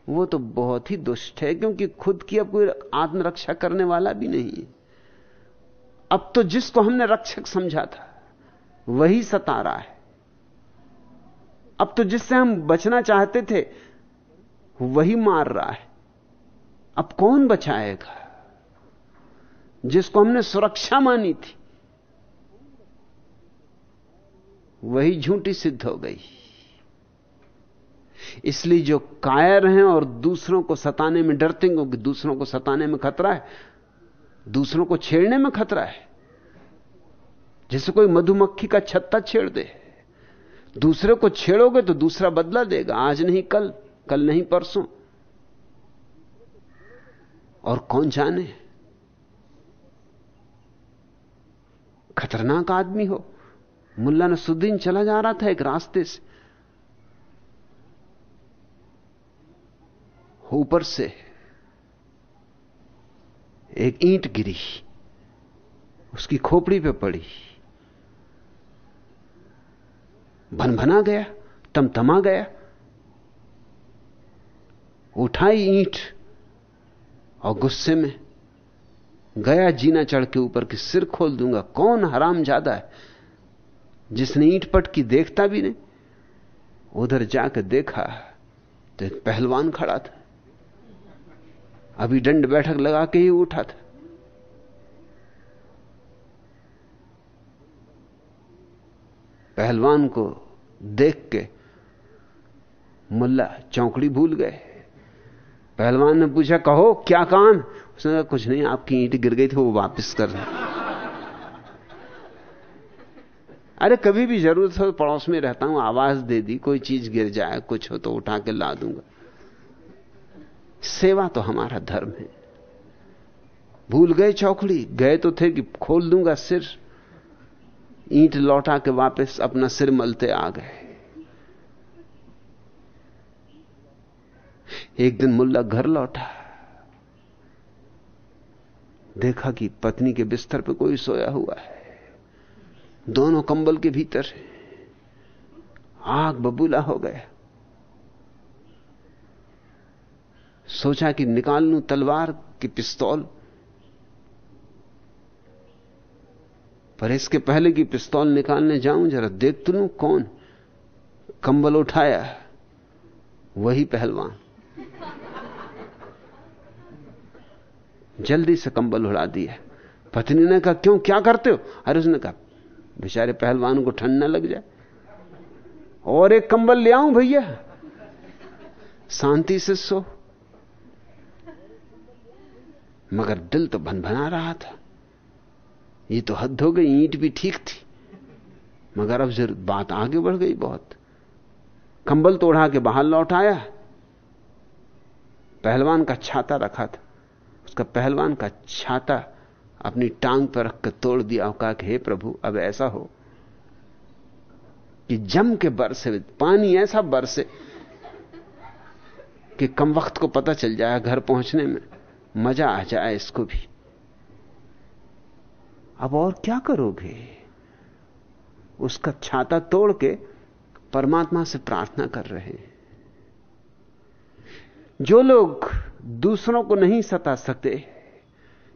वो तो बहुत ही दुष्ट है, क्योंकि खुद की अब कोई आत्मरक्षा करने वाला भी नहीं है। अब तो जिसको हमने रक्षक समझा था, वही सता रहा है। अब तो जिससे हम बचना चाहते थे, वही मार रहा है। अब कौन बचाएगा? जिसको हमने सुरक्षा मानी थी, वही झूठी सिद्ध हो गई। इसलिए जो कायर हैं और दूसरों को सताने में डरते हैं, क्योंकि दूसरों को सताने में खतरा है, दूसरों को छेड़ने में खतरा है। जैसे कोई मधुमक्खी का छत्ता छेड़ दे, दूसरे को छेड़ोगे तो दूसरा बदला देगा, आज नहीं कल कल नहीं परसों। और कौन जाने? खतरनाक आदमी हो। मुल्ला नसुद्दीन चला जा रहा था एक रास्ते से। ऊपर से एक ईंट गिरी, उसकी खोपड़ी पे पड़ी। भन भना गया, तमतमा गया। उठाई ईंट और गुस्से में गया जीना चढ़ के ऊपर के सिर खोल दूँगा, कौन हराम ज़्यादा है? जिसने ईंट पट की देखता भी नहीं, उधर जाकर देखा तो एक पहलवान खड़ा था। अभी दंड बैठक लगा के ही उठा था। पहलवान को देख के मुल्ला चौकड़ी भूल गए। पहलवान ने पूछा, कहो, क्या काम उसने कहा, कुछ नहीं, आपकी ईंट गिर गई थी, वो वापस कर रहे अरे, कभी भी ज़रूरत हो, पड़ोस में रहता हूँ, आवाज़ दे दी, कोई चीज़ गिर जाए, कुछ हो तो उठा के ला दूँगा। सेवा तो हमारा धर्म है। भूल गए चौकड़ी गए तो थे कि खोल दूँगा सिर। ईंट लौटा के वापस अपना सिर मलते आ गए। एक दिन मुल्ला घर लौटा। देखा कि पत्नी के बिस्तर पर कोई सोया हुआ है। दोनों कंबल के भीतर आग बबूला हो गया। सोचा कि निकाल लू तलवार की पिस्तौल। पर इसके पहले की पिस्तौल निकालने जाऊँ, जरा देख तो लूँ कौन कंबल उठाया वही पहलवान। जल्दी से कंबल उड़ा दिया। पत्नी ने कहा, क्यों, क्या करते हो? अरे उसने कहा, बेचारे पहलवान को ठंड ना लग जाए। और एक कंबल ले आऊँ भैया। शांति से सो। मगर दिल तो भनभना रहा था। ये तो हद हो गई, ईंट भी ठीक थी। मगर अब ज़रूर बात आगे बढ़ गई बहुत। कंबल तोड़ा के बाहर लौट आया। पहलवान का छाता रखा था। उसका पहलवान का छाता अपनी टांग पर रख कर तोड़ दिया और कहा कि, हे प्रभु, अब ऐसा हो कि जम के बरसे पानी ऐसा बरसे कि कम वक्त को पता चल जाए घर पहुँचने में। मज़ा आ जाए इसको भी। अब और क्या करोगे? उसका छाता तोड़ के परमात्मा से प्रार्थना कर रहे हैं। जो लोग दूसरों को नहीं सता सकते,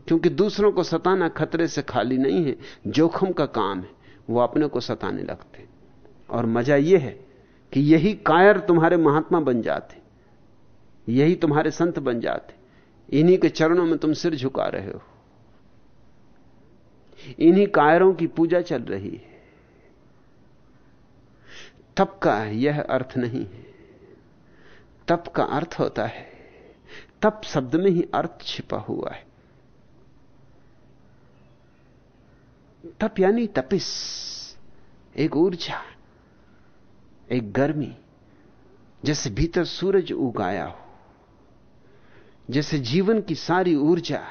क्योंकि दूसरों को सताना खतरे से खाली नहीं है, जोखम का काम है, वो अपने को सताने लगते और मज़ा यह है कि यही कायर तुम्हारे महात्मा बन जाते यही तुम्हारे संत बन जाते इन्हीं के चरणों में तुम सिर झुका रहे हो। इन्हीं कायरों की पूजा चल रही है। तप का यह अर्थ नहीं है। तप का अर्थ होता है, तप शब्द में ही अर्थ छिपा हुआ है। तप यानी तपिस, एक ऊर्जा, एक गर्मी, जैसे भीतर सूरज उगाया हो। जैसे जीवन की सारी ऊर्जा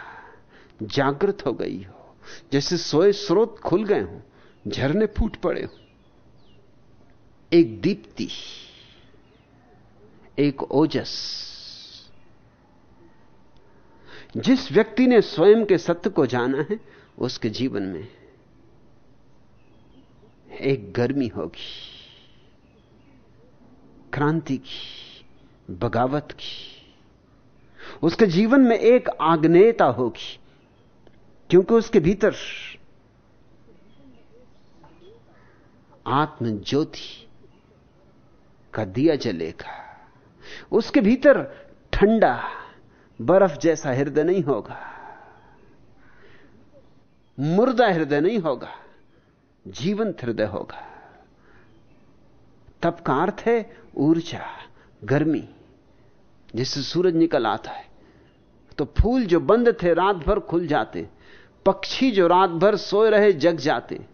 जागृत हो गई हो, जैसे सोए स्रोत खुल गए हो, झरने फूट पड़े हो। एक दीप्ति, एक ओजस। जिस व्यक्ति ने स्वयं के सत्य को जाना है, उसके जीवन में एक गर्मी होगी, क्रांति की, बगावत की। उसके जीवन में एक आग्नेयता होगी, क्योंकि उसके भीतर आत्म ज्योति का दिया जलेगा। उसके भीतर ठंडा बर्फ़ जैसा हृदय नहीं होगा, मुर्दा हृदय नहीं होगा, जीवंत हृदय होगा। तब का अर्थ है ऊर्जा, गर्मी। जिससे सूरज निकल आता है। तो फूल जो बंद थे, रात भर खुल जाते। पक्षी जो रात भर सोए रहे, जग जाते।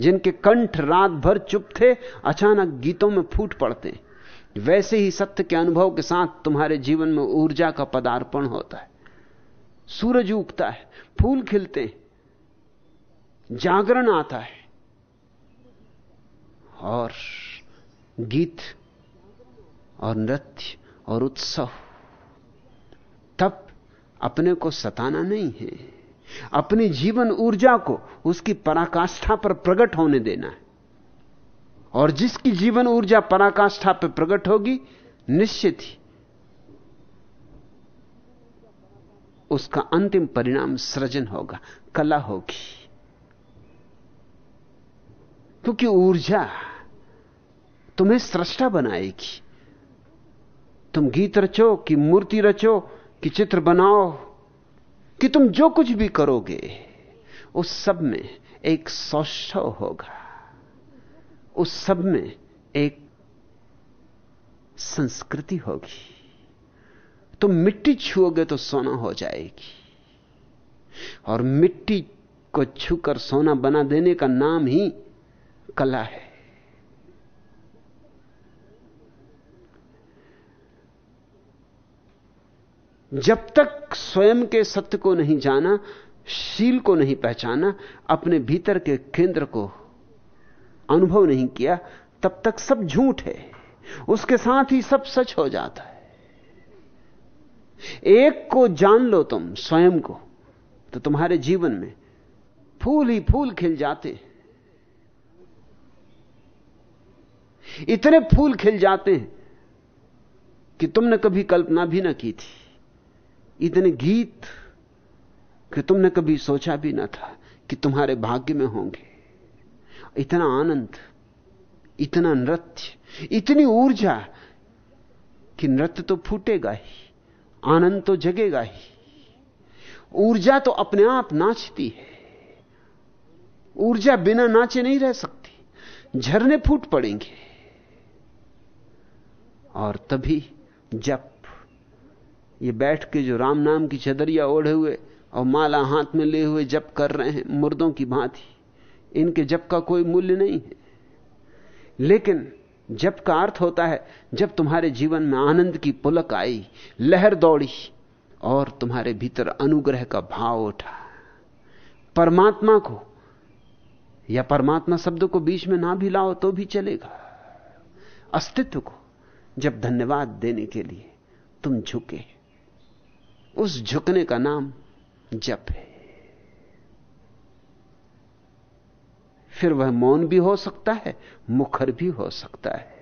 जिनके कंठ रात भर चुप थे, अचानक गीतों में फूट पड़ते। वैसे ही सत्य के अनुभव के साथ तुम्हारे जीवन में ऊर्जा का पदार्पण होता है। सूरज उगता है, फूल खिलते, जागरण आता है। और गीत और नृत्य और उत्सव। तब अपने को सताना नहीं है। अपनी जीवन ऊर्जा को उसकी पराकाष्ठा पर प्रकट होने देना है। और जिसकी जीवन ऊर्जा पराकाष्ठा पर प्रकट होगी, निश्चित ही उसका अंतिम परिणाम सृजन होगा, कला होगी। क्योंकि ऊर्जा तुम्हें सृष्टा बनाएगी। तुम गीत रचो, कि मूर्ति रचो, कि चित्र बनाओ, कि तुम जो कुछ भी करोगे, उस सब में एक सौष्ठव होगा। उस सब में एक संस्कृति होगी। तुम मिट्टी छुओगे तो सोना हो जाएगी। और मिट्टी को छूकर सोना बना देने का नाम ही कला है। जब तक स्वयं के सत्य को नहीं जाना, शील को नहीं पहचाना, अपने भीतर के केंद्र को अनुभव नहीं किया, तब तक सब झूठ है। उसके साथ ही सब सच हो जाता है। एक को जान लो तुम, स्वयं को तो तुम्हारे जीवन में फूल ही फूल खिल जाते इतने फूल खिल जाते हैं कि तुमने कभी कल्पना भी ना की थी। इतने गीत कि तुमने कभी सोचा भी ना था कि तुम्हारे भाग्य में होंगे। इतना आनंद, इतना नृत्य, इतनी ऊर्जा कि नृत्य तो फूटेगा ही, आनंद तो जगेगा ही। ऊर्जा तो अपने आप नाचती है। ऊर्जा बिना नाचे नहीं रह सकती। झरने फूट पड़ेंगे। और तभी जब ये बैठ के जो राम नाम की चदरिया ओढ़े हुए और माला हाथ में ले हुए जप कर रहे हैं, मुर्दों की भांति। इनके जप का कोई मूल्य नहीं है। लेकिन जप का अर्थ होता है, जब तुम्हारे जीवन में आनंद की पुलक आई, लहर दौड़ी और तुम्हारे भीतर अनुग्रह का भाव उठा। परमात्मा को या परमात्मा शब्द को बीच में ना भी लाओ तो भी चलेगा। अस्तित्व को जब धन्यवाद देने के लिए तुम झुके। उस झुकने का नाम जप है। फिर वह मौन भी हो सकता है, मुखर भी हो सकता है।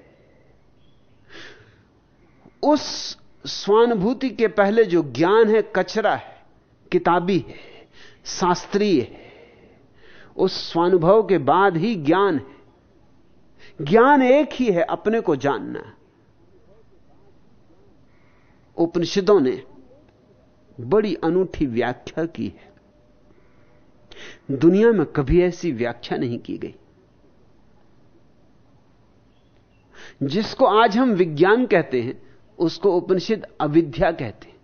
उस स्वानुभूति के पहले जो ज्ञान है, कचरा है, किताबी है, शास्त्रीय है, उस स्वानुभव के बाद ही ज्ञान है। ज्ञान एक ही है, अपने को जानना। उपनिषदों ने बड़ी अनूठी व्याख्या की है। दुनिया में कभी ऐसी व्याख्या नहीं की गई। जिसको आज हम विज्ञान कहते हैं, उसको उपनिषद अविद्या कहते हैं।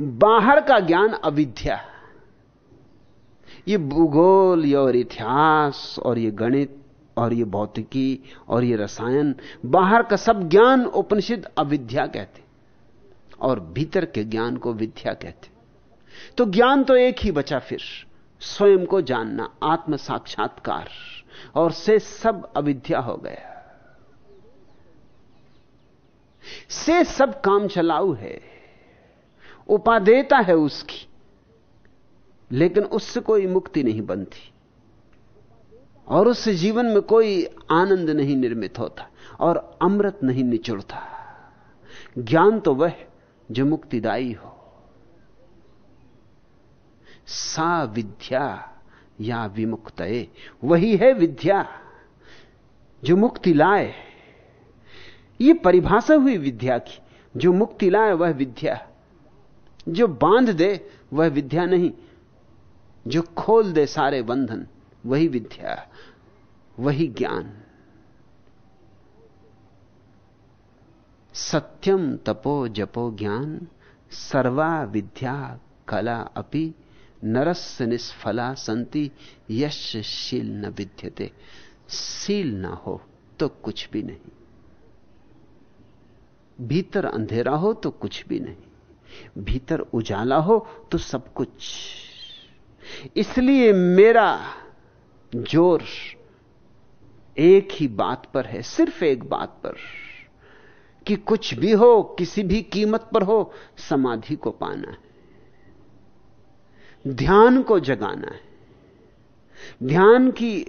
बाहर का ज्ञान अविद्या ये भूगोल, ये और इतिहास, और ये गणित, और ये भौतिकी, और ये रसायन, बाहर का सब ज्ञान उपनिषद अविद्या कहते और भीतर के ज्ञान को विद्या कहते। तो ज्ञान तो एक ही बचा फिर। स्वयं को जानना आत्म साक्षात्कार और से सब अविद्या हो गया। से सब काम चलाऊ है। उपादेता है उसकी। लेकिन उससे कोई मुक्ति नहीं बनती। और उससे जीवन में कोई आनंद नहीं निर्मित होता। और अमृत नहीं निचुड़ता। ज्ञान तो वह जो मुक्तिदायी हो। सा विद्या या विमुक्त वही है विद्या जो मुक्ति लाए। ये परिभाषा हुई विद्या की। जो मुक्ति लाए, वह विद्या। जो बाँध दे, वह विद्या नहीं। जो खोल दे सारे बंधन, वही विद्या, वही ज्ञान। सत्यम तपो जपो ज्ञान, सर्वा विद्या कला अपि नरस्य निष्फला संति यशशील न विद्यते। सील ना हो तो कुछ भी नहीं। भीतर अंधेरा हो तो कुछ भी नहीं। भीतर उजाला हो तो सब कुछ। इसलिए मेरा ज़ोर एक ही बात पर है, सिर्फ़ एक बात पर। कि कुछ भी हो, किसी भी कीमत पर हो, समाधि को पाना है। ध्यान को जगाना है। ध्यान की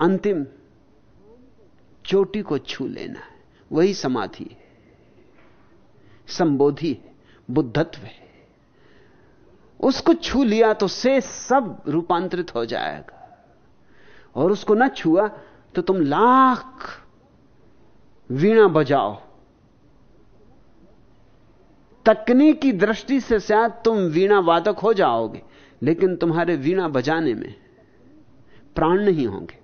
अंतिम चोटी को छू लेना है। वही समाधि है। संबोधि है। बुद्धत्व है। उसको छू लिया तो से सब रूपांतरित हो जाएगा। और उसको ना छुआ तो तुम लाख वीणा बजाओ। तकनीकी दृष्टि से शायद तुम वीणा वादक हो जाओगे, लेकिन तुम्हारे वीणा बजाने में प्राण नहीं होंगे।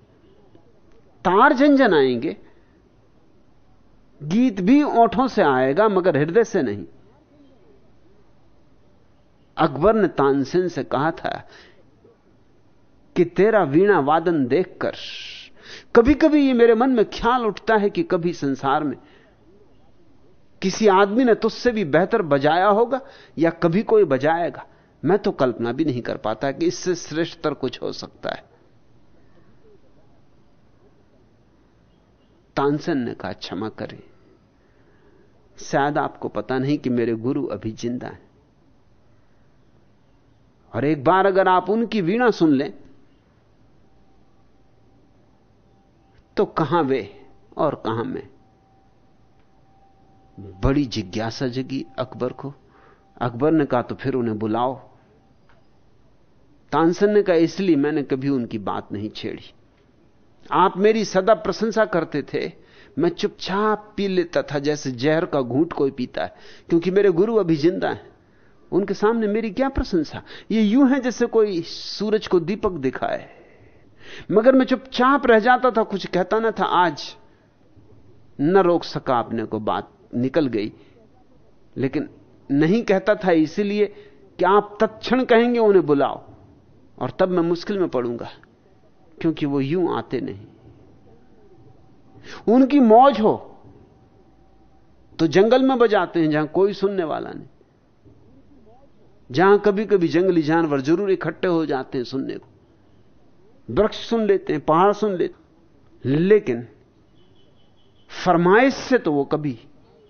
तार झंझन आएँगे। गीत भी ओठों से आएगा, मगर हृदय से नहीं। अकबर ने तानसेन से कहा था कि तेरा वीणा वादन देखकर कभी कभी ये मेरे मन में ख्याल उठता है कि कभी संसार में किसी आदमी ने तुझसे भी बेहतर बजाया होगा या कभी कोई बजाएगा। मैं तो कल्पना भी नहीं कर पाता कि इससे श्रेष्ठतर कुछ हो सकता है। तानसेन ने कहा, क्षमा करें। शायद आपको पता नहीं कि मेरे गुरु अभी ज़िंदा हैं। और एक बार अगर आप उनकी वीणा सुन लें तो कहाँ वे और कहाँ मैं? बड़ी जिज्ञासा जगी अकबर को। अकबर ने कहा तो फिर उन्हें बुलाओ। तानसन ने कहा, इसलिए मैंने कभी उनकी बात नहीं छेड़ी। आप मेरी सदा प्रशंसा करते थे। मैं चुपचाप पी लेता था, जैसे जहर का घूंट कोई पीता है, क्योंकि मेरे गुरु अभी ज़िंदा हैं। उनके सामने मेरी क्या प्रशंसा? ये यूँ है जैसे कोई सूरज को दीपक दिखाए। मगर मैं चुपचाप रह जाता था, कुछ कहता ना था, आज न रोक सका अपने को, बात निकल गई। लेकिन नहीं कहता था, इसीलिए कि आप तत्क्षण कहेंगे, उन्हें बुलाओ। और तब मैं मुश्किल में पड़ूँगा, क्योंकि वो यूँ आते नहीं। उनकी मौज हो तो जंगल में बजाते हैं, जहाँ कोई सुनने वाला नहीं। जहाँ कभी कभी जंगली जानवर ज़रूर इकट्ठे हो जाते हैं सुनने को। वृक्ष सुन लेते हैं, पहाड़ सुन लेते लेकिन फरमाइश से तो वो कभी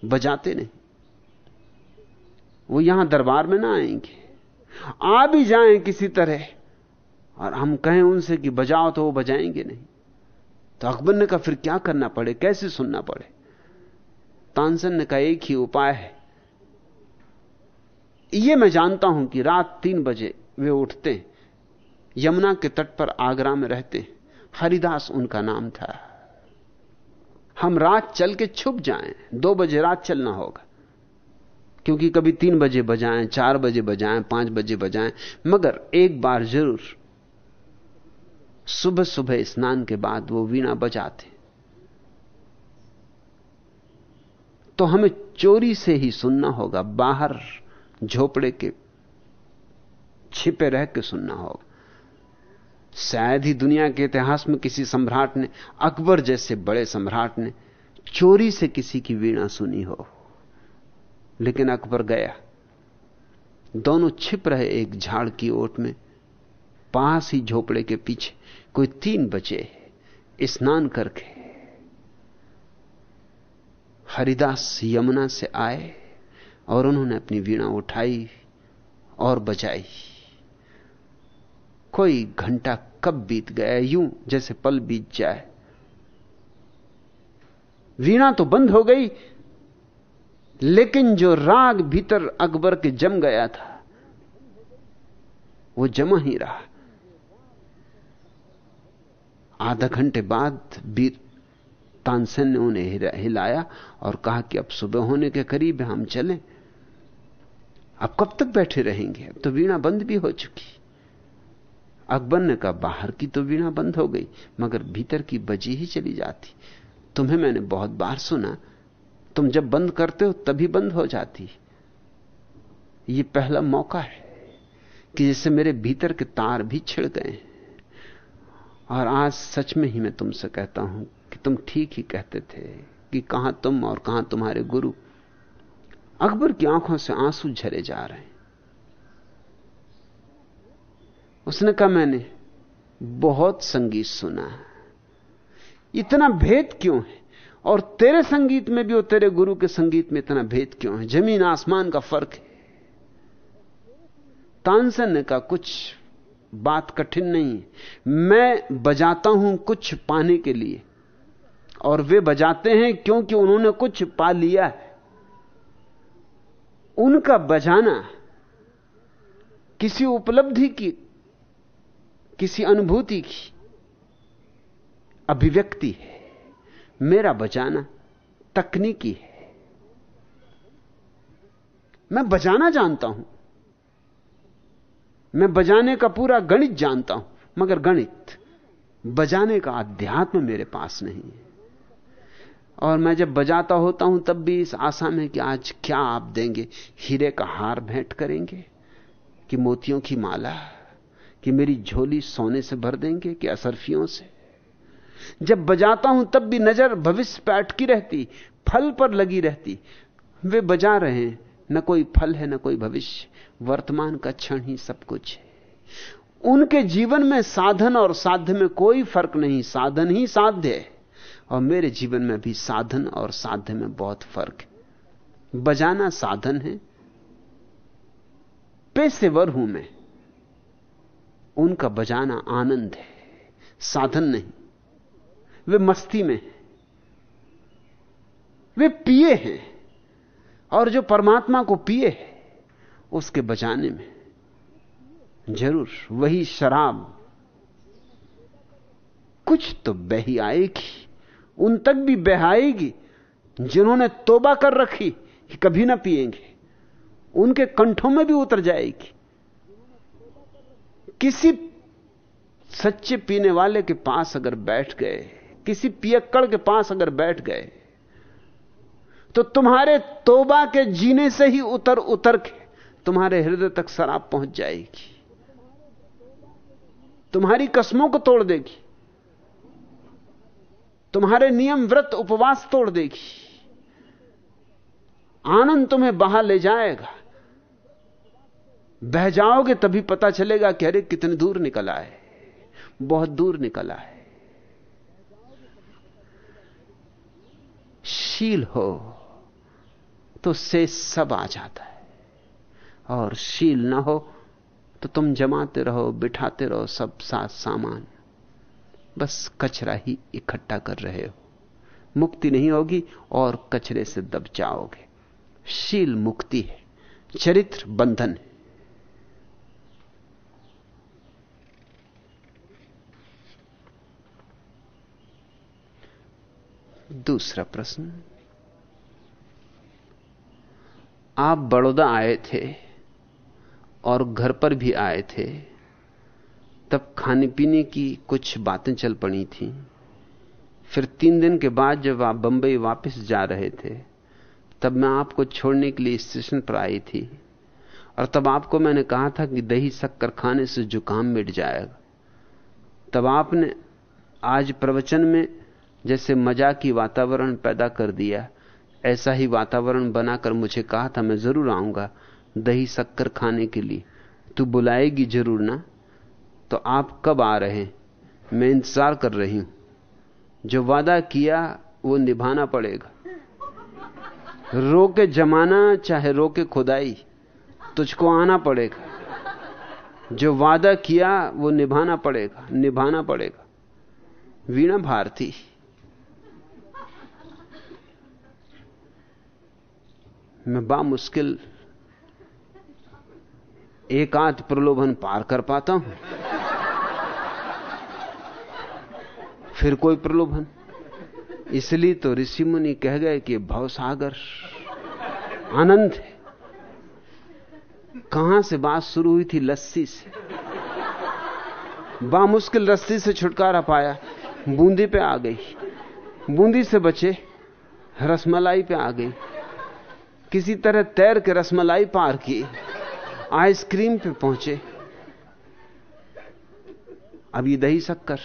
बजाते नहीं। वो यहाँ दरबार में ना आएँगे। आ भी जाएँ किसी तरह, और हम कहें उनसे कि बजाओ तो वो बजाएँगे नहीं। तो अकबर ने कहा, फिर क्या करना पड़े? कैसे सुनना पड़े? तानसन ने कहा, एक ही उपाय है। यह मैं जानता हूँ कि रात तीन बजे वे उठते यमुना के तट पर आगरा में रहते हरिदास उनका नाम था। हम रात चल के छुप जाएँ। दो बजे रात चलना होगा। क्योंकि कभी तीन बजे बजाएँ, चार बजे बजाएँ, पाँच बजे बजाएँ। मगर एक बार ज़रूर सुबह सुबह स्नान के बाद वो वीणा बजाते। तो हमें चोरी से ही सुनना होगा, बाहर झोपड़े के छिपे रह के सुनना होगा। शायद ही दुनिया के इतिहास में किसी सम्राट ने, अकबर जैसे बड़े सम्राट ने चोरी से किसी की वीणा सुनी हो। लेकिन अकबर गया। दोनों छिप रहे एक झाड़ की ओट में, पास ही झोपड़े के पीछे कोई तीन बचे स्नान करके। हरिदास यमुना से आए और उन्होंने अपनी वीणा उठाई और बजाई कोई घंटा कब बीत गया, यूँ जैसे पल बीत जाए। वीणा तो बंद हो गई, लेकिन जो राग भीतर अकबर के जम गया था, वो जमा ही रहा। आधा घंटे बाद बीर तानसेन ने उन्हें हिलाया और कहा कि अब सुबह होने के करीब हम चलें। अब कब तक बैठे रहेंगे? अब तो वीणा बंद भी हो चुकी। अकबर ने कहा बाहर की तो वीणा बंद हो गई, मगर भीतर की बजी ही चली जाती। तुम्हें मैंने बहुत बार सुना, तुम जब बंद करते हो तभी बंद हो जाती। ये पहला मौका है कि जैसे मेरे भीतर के तार भी छिड़ गए। और आज सच में ही मैं तुमसे कहता हूँ कि तुम ठीक ही कहते थे कि कहाँ तुम और कहाँ तुम्हारे गुरु। अकबर की आँखों से आँसू झरे जा रहे हैं। उसने कहा, मैंने बहुत संगीत सुना इतना भेद क्यों है? और तेरे संगीत में भी और तेरे गुरु के संगीत में इतना भेद क्यों है? ज़मीन आसमान का फ़र्क है। तानसन ने कहा, कुछ बात कठिन नहीं मैं बजाता हूँ कुछ पाने के लिए। और वे बजाते हैं क्योंकि उन्होंने कुछ पा लिया है। उनका बजाना किसी उपलब्धि की किसी अनुभूति की अभिव्यक्ति है। मेरा बजाना तकनीकी है। मैं बजाना जानता हूँ। मैं बजाने का पूरा गणित जानता हूँ, मगर गणित बजाने का अध्यात्म मेरे पास नहीं है। और मैं जब बजाता होता हूँ, तब भी इस आशा में कि आज क्या आप देंगे? हीरे का हार भेंट करेंगे कि मोतियों की माला कि मेरी झोली सोने से भर देंगे कि असरफियों से? जब बजाता हूँ, तब भी नज़र भविष्य पर अटकी रहती, फल पर लगी रहती। वे बजा रहे हैं, न कोई फल है, न कोई भविष्य, वर्तमान का क्षण ही सब कुछ है। उनके जीवन में साधन और साध्य में कोई फ़र्क नहीं, साधन ही साध्य है। और मेरे जीवन में भी साधन और साध्य में बहुत फ़र्क है। बजाना साधन है। पेशेवर हूँ मैं। उनका बजाना आनंद है, साधन नहीं। वे मस्ती में वे पिए हैं और जो परमात्मा को पिए है, उसके बजाने में ज़रूर वही शराब। कुछ तो बही आएगी, उन तक भी बहाएगी जिन्होंने तोबा कर रखी कि कभी ना पिएँगे। उनके कंठों में भी उतर जाएगी। किसी सच्चे पीने वाले के पास अगर बैठ गए, किसी पियक्कड़ के पास अगर बैठ गए तो तुम्हारे तोबा के जीने से ही उतर उतर के तुम्हारे हृदय तक शराब पहुँच जाएगी। तुम्हारी कस्मों को तोड़ देगी। तुम्हारे नियम व्रत उपवास तोड़ देगी। आनंद तुम्हें बाहर ले जाएगा। बह जाओगे तभी पता चलेगा कि अरे कितने दूर निकला है बहुत दूर निकला है शील हो तो से सब आ जाता है। और शील ना हो तो तुम जमाते रहो, बिठाते रहो सब साथ सामान। बस कचरा ही इकट्ठा कर रहे हो। मुक्ति नहीं होगी और कचरे से दब जाओगे। शील मुक्ति है, चरित्र बंधन है। दूसरा प्रश्न, आप बड़ौदा आए थे और घर पर भी आए थे, तब खाने पीने की कुछ बातें चल पड़ी थी। फिर तीन दिन के बाद जब आप बंबई वापस जा रहे थे, तब मैं आपको छोड़ने के लिए स्टेशन पर आई थी और तब आपको मैंने कहा था कि दही शक्कर खाने से जुकाम मिट जाएगा। तब आपने आज प्रवचन में जैसे मज़ाक की वातावरण पैदा कर दिया। ऐसा ही वातावरण बनाकर मुझे कहा था, मैं ज़रूर आऊँगा दही शक्कर खाने के लिए। तू बुलाएगी ज़रूर ना? तो आप कब आ रहे हैं? मैं इंतज़ार कर रही हूँ। जो वादा किया, वो निभाना पड़ेगा। रोके जमाना, चाहे रोके खुदाई, तुझको आना पड़ेगा। जो वादा किया, वो निभाना पड़ेगा निभाना पड़ेगा। वीणा भारती। मैं बामुश्किल एक प्रलोभन पार कर पाता हूँ। फिर कोई प्रलोभन? इसलिए तो ऋषि मुनि कह गए कि भवसागर आनंद है। कहाँ से बात शुरू हुई थी? लस्सी से। बामुश्किल रस्सी से छुटकारा पाया, बूंदी पे आ गई। बूंदी से बचे, रसमलाई पे आ गई। किसी तरह तैर के रसमलाई पार की, आइसक्रीम पे पहुँचे। अब ये दही शक्कर।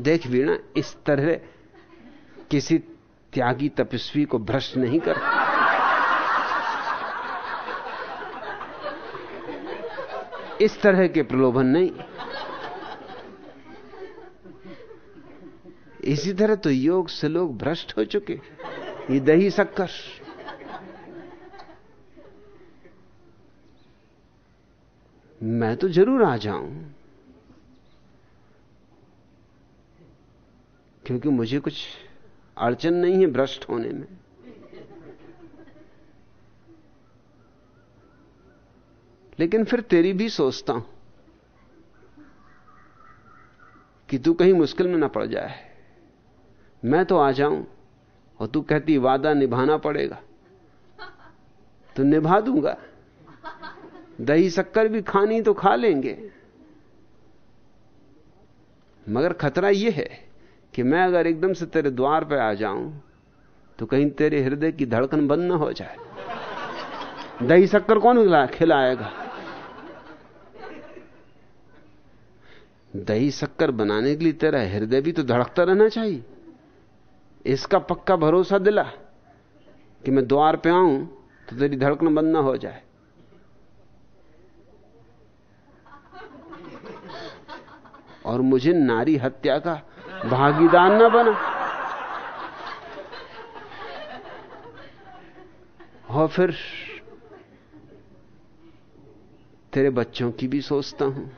देख वीणा, इस तरह किसी त्यागी तपस्वी को भ्रष्ट नहीं कर। इस तरह के प्रलोभन नहीं। इसी तरह तो योग से लोग भ्रष्ट हो चुके। ये दही शक्कर। मैं तो ज़रूर आ जाऊँ, क्योंकि मुझे कुछ अड़चन नहीं है भ्रष्ट होने में। लेकिन फिर तेरी भी सोचता हूँ कि तू कहीं मुश्किल में ना पड़ जाए। मैं तो आ जाऊँ और तू कहती, वादा निभाना पड़ेगा। तो निभा दूँगा। दही शक्कर भी खानी तो खा लेंगे। मगर खतरा यह है कि मैं अगर एकदम से तेरे द्वार पर आ जाऊँ तो कहीं तेरे हृदय की धड़कन बंद ना हो जाए। दही शक्कर कौन खिलाएगा? दही शक्कर बनाने के लिए तेरा हृदय भी तो धड़कता रहना चाहिए। इसका पक्का भरोसा दिला कि मैं द्वार पे आऊँ तो तेरी धड़कन बंद ना हो जाए। और मुझे नारी हत्या का भागीदार ना बना। और फिर तेरे बच्चों की भी सोचता हूँ।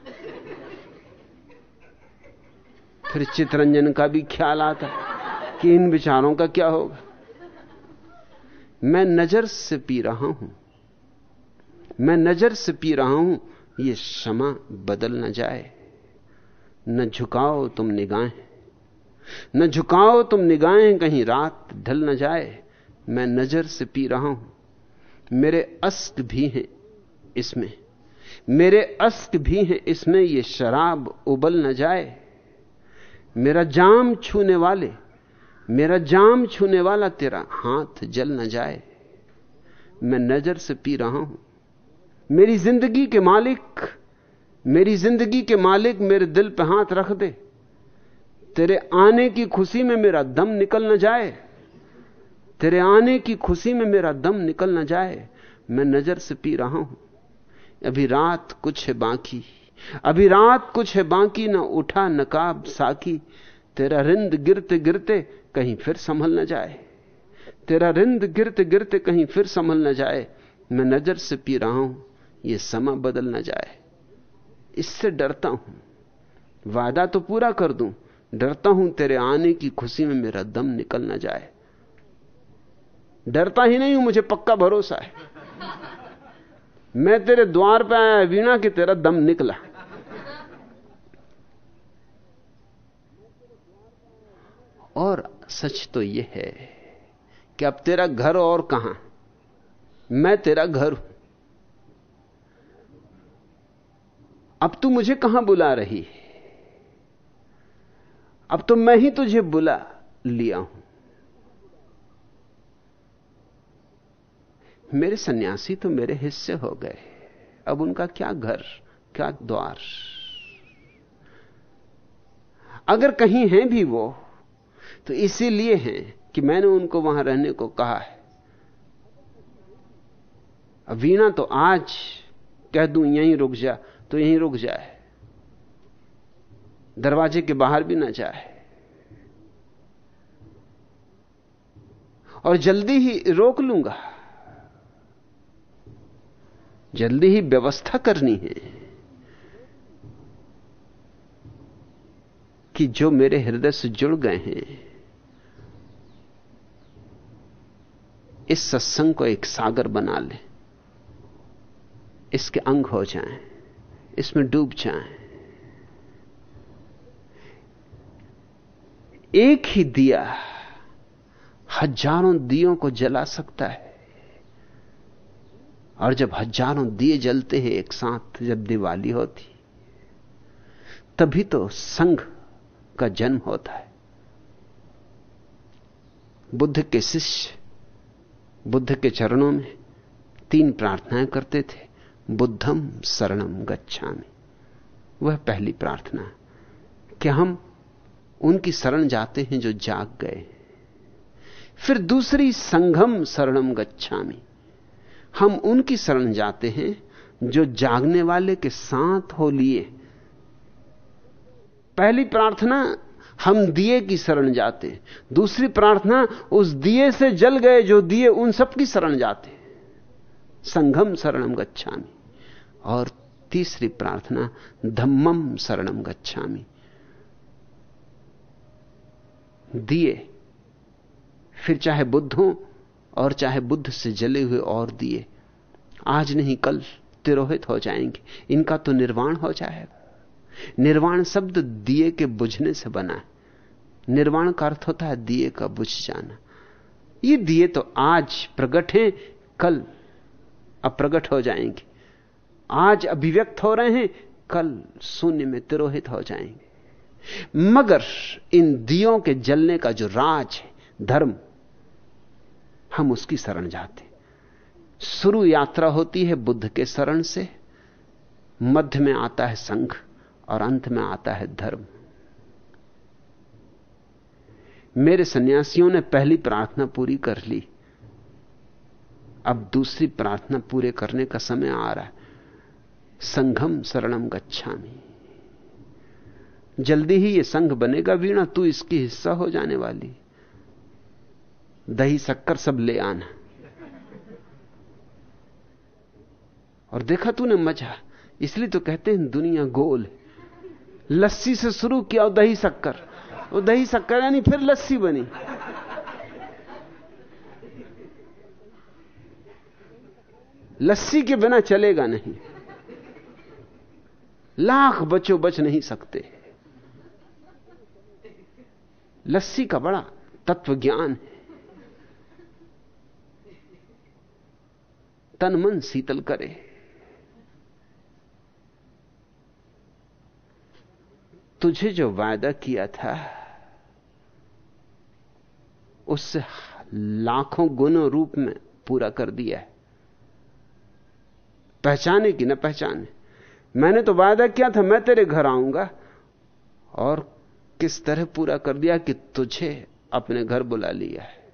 फिर चितरंजन का भी ख्याल आता। कि इन विचारों का क्या होगा? मैं नज़र से पी रहा हूँ। मैं नज़र से पी रहा हूँ, ये क्षमा बदल न जाए। न झुकाओ तुम निगाहें। न झुकाओ तुम निगाहें, कहीं रात ढल न जाए। मैं नज़र से पी रहा हूँ। मेरे अस्क भी हैं इसमें। मेरे अस्क भी हैं इसमें, ये शराब उबल न जाए। मेरा जाम छूने वाले मेरा जाम छूने वाला तेरा हाथ जल न जाए। मैं नज़र से पी रहा हूँ। मेरी ज़िंदगी के मालिक, मेरी ज़िंदगी के मालिक मेरे दिल पे हाथ रख दे। तेरे आने की खुशी में मेरा दम निकल न जाए। तेरे आने की खुशी में मेरा दम निकल न जाए। मैं नज़र से पी रहा हूँ। अभी रात कुछ है बाकी। अभी रात कुछ है बाकी, ना उठा नकाब साकी। तेरा रिंद गिरते गिरते कहीं फिर संभल न जाए। तेरा रिंद गिरते गिरते कहीं फिर संभल न जाए। मैं नज़र से पी रहा हूँ, ये समा बदल न जाए। इससे डरता हूँ। वादा तो पूरा कर दूँ, डरता हूँ तेरे आने की खुशी में मेरा दम निकल न जाए। डरता ही नहीं हूँ, मुझे पक्का भरोसा है। मैं तेरे द्वार पे आया वीणा कि तेरा दम निकला। और सच तो यह है कि अब तेरा घर और कहाँ? मैं तेरा घर हूँ। अब तू मुझे कहाँ बुला रही है? अब तो मैं ही तुझे बुला लिया हूँ। मेरे सन्यासी तो मेरे हिस्से हो गए। अब उनका क्या घर, क्या द्वार? अगर कहीं हैं भी वो तो इसीलिए हैं कि मैंने उनको वहाँ रहने को कहा है। अब वीणा तो आज कह दूँ, यहीं रुक जा तो यहीं रुक जाए। दरवाजे के बाहर भी ना जाए। और जल्दी ही रोक लूँगा। जल्दी ही व्यवस्था करनी है कि जो मेरे हृदय से जुड़ गए हैं इस सत्संग को एक सागर बना ले। इसके अंग हो जाएँ, इसमें डूब जाएँ। एक ही दिया हज़ारों दियों को जला सकता है। और जब हज़ारों दिए जलते हैं एक साथ जब दिवाली होती तभी तो संघ का जन्म होता है। बुद्ध के शिष्य बुद्ध के चरणों में तीन प्रार्थनाएँ करते थे, बुद्धम शरणम गच्छामि। वह पहली प्रार्थना, कि हम उनकी शरण जाते हैं जो जाग गए फिर दूसरी, संघम शरणम गच्छामि। हम उनकी शरण जाते हैं जो जागने वाले के साथ हो लिए। पहली प्रार्थना हम दिए की शरण जाते दूसरी प्रार्थना, उस दिए से जल गए जो दिए, उन सब की शरण जाते संघम शरणम गच्छामी। और तीसरी प्रार्थना, धम्मम शरणम गच्छामी। दिए, फिर चाहे बुद्ध हो, और चाहे बुद्ध से जले हुए और दिए। आज नहीं, कल तिरोहित हो जाएँगे। इनका तो निर्वाण हो जाएगा। निर्वाण शब्द दिए के बुझने से बना है। निर्वाण का अर्थ होता है दिए का बुझ जाना। ये दिए तो आज प्रकट हैं, कल अप्रगट हो जाएँगे। आज अभिव्यक्त हो रहे हैं, कल शून्य में तिरोहित हो जाएँगे। मगर इन दियों के जलने का जो राज है, धर्म, हम उसकी शरण जाते शुरू यात्रा होती है बुद्ध के शरण से, मध्य में आता है संघ। और अंत में आता है धर्म। मेरे सन्यासियों ने पहली प्रार्थना पूरी कर ली। अब दूसरी प्रार्थना पूरे करने का समय आ रहा है। संघम शरणम गच्छामी। जल्दी ही यह संघ बनेगा वीणा, तू इसकी हिस्सा हो जाने वाली। दही शक्कर सब ले आना। और देखा तूने मज़ा इसलिए तो कहते हैं दुनिया गोल लस्सी से शुरू किया और दही शक्कर। वो दही शक्कर यानी फिर लस्सी बनी। लस्सी के बिना चलेगा नहीं। लाख बचो बच नहीं सकते। लस्सी का बड़ा तत्व ज्ञान है। तन मन शीतल करे। तुझे जो वायदा किया था, उससे लाखों गुणों रूप में पूरा कर दिया है। पहचाने कि न पहचाने? मैंने तो वायदा किया था, मैं तेरे घर आऊँगा। और किस तरह पूरा कर दिया कि तुझे अपने घर बुला लिया है?